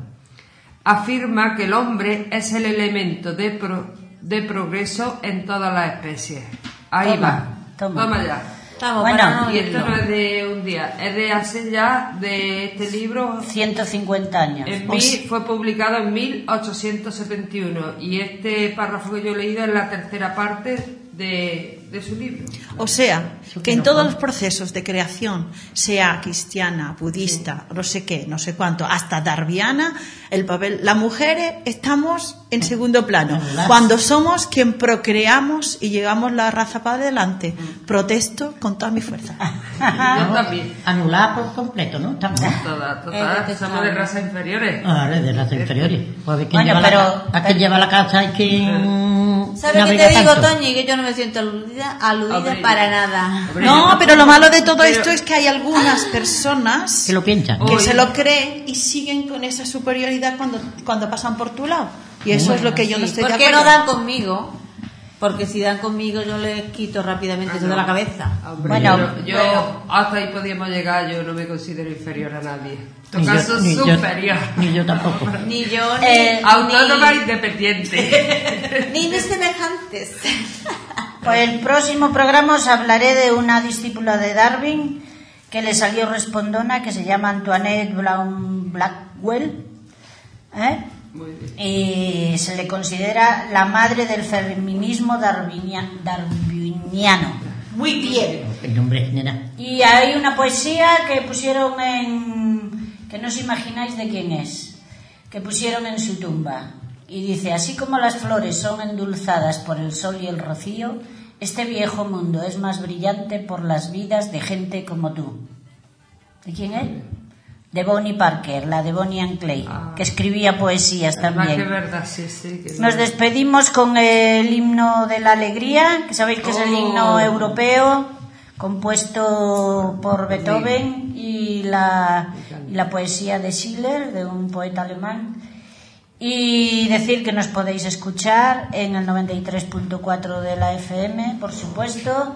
Afirma que el hombre es el elemento de, pro- de progreso en todas las especies. Ahí Toma, va. toma. ya. Estamos Bueno, no Y esto no es de un día, es de hace ya de este libro. 150 años. En Pues- mil- fue publicado en 1871 y este párrafo que yo he leído es la tercera parte de, de su libro. O sea, que en todos los procesos de creación, sea cristiana, budista, no sé qué, no sé cuánto, hasta darwiana, el papel, las mujeres estamos en segundo plano. Cuando somos quien procreamos y llevamos la raza para adelante, protesto con toda mi fuerza. Yo también. Anular por completo, ¿no? Estamos. Todas, Eh, todas, te somos de sabe. razas inferiores. Ahora de las inferiores. Pues a ver quién Bueno, lleva, pero- la, a quién lleva la casa y quién ¿Sabes qué te digo, tanto. Toñi? Que yo no me siento aludida, aludida para nada. No, pero lo malo de todo pero- esto es que hay algunas personas Que lo piensan. que Oye. se lo creen y siguen con esa superioridad cuando, cuando pasan por tu lado. Y eso es lo que yo no estoy de ¿Por qué acuerdo. no dan conmigo? Porque si dan conmigo yo les quito rápidamente eso de la cabeza. Hombre, Bueno, yo, yo hasta ahí podíamos llegar, yo no me considero inferior a nadie. En todo Ni yo- caso, yo- superior. Ni yo tampoco. Ni yo ni, Eh, Autónoma ni, independiente. ni mis semejantes. Pues el próximo programa os hablaré de una discípula de Darwin que le salió respondona que se llama Antoinette Brown Blackwell. ¿eh? Muy bien. Y se le considera la madre del feminismo darwinia- darwiniano. Muy bien. El nombre. Y hay una poesía que pusieron en. que no os imagináis de quién es. Que pusieron en su tumba. Y dice: Así como las flores son endulzadas por el sol y el rocío, este viejo mundo es más brillante por las vidas de gente como tú. ¿De quién es? De Bonnie Parker, la de Bonnie and Clay, Ah. que escribía poesías que también. verdad, sí, sí. que Nos no. despedimos con el himno de la alegría, que sabéis que es el Oh. himno europeo, compuesto por Beethoven y la, y la poesía de Schiller, de un poeta alemán. Y decir que nos podéis escuchar en el 93.4 de la FM, por supuesto,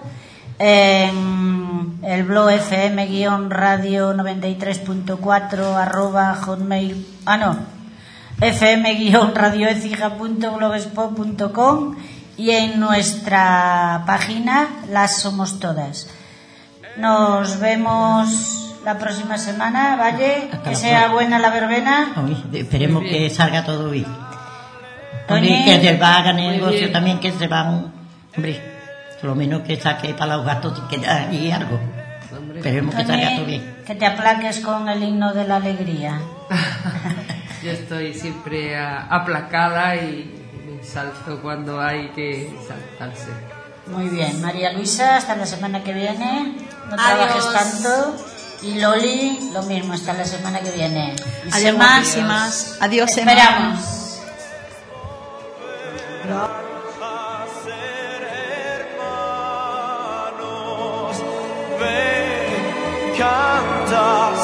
en el blog fm-radio 93.4 arroba hotmail, ah no, fm-radioecija.blogspot.com y en nuestra página Las Somos Todas. Nos vemos la próxima semana, Valle, Hasta que sea próxima. buena la verbena. Esperemos que salga todo bien. Hombre, que del haga Muy negocio también que se van. Hombre, lo menos que saque para los gatos y que y algo. Esperemos que salga todo bien. que te aplaques con el himno de la alegría. Yo estoy siempre aplacada y me salto cuando hay que saltarse. Muy bien, María Luisa, hasta la semana que viene. No Adiós. trabajes tanto. Y Loli, lo mismo, hasta la semana que viene. Y Adiós, Sema, máximas. Adiós, Emma. Esperamos. cantar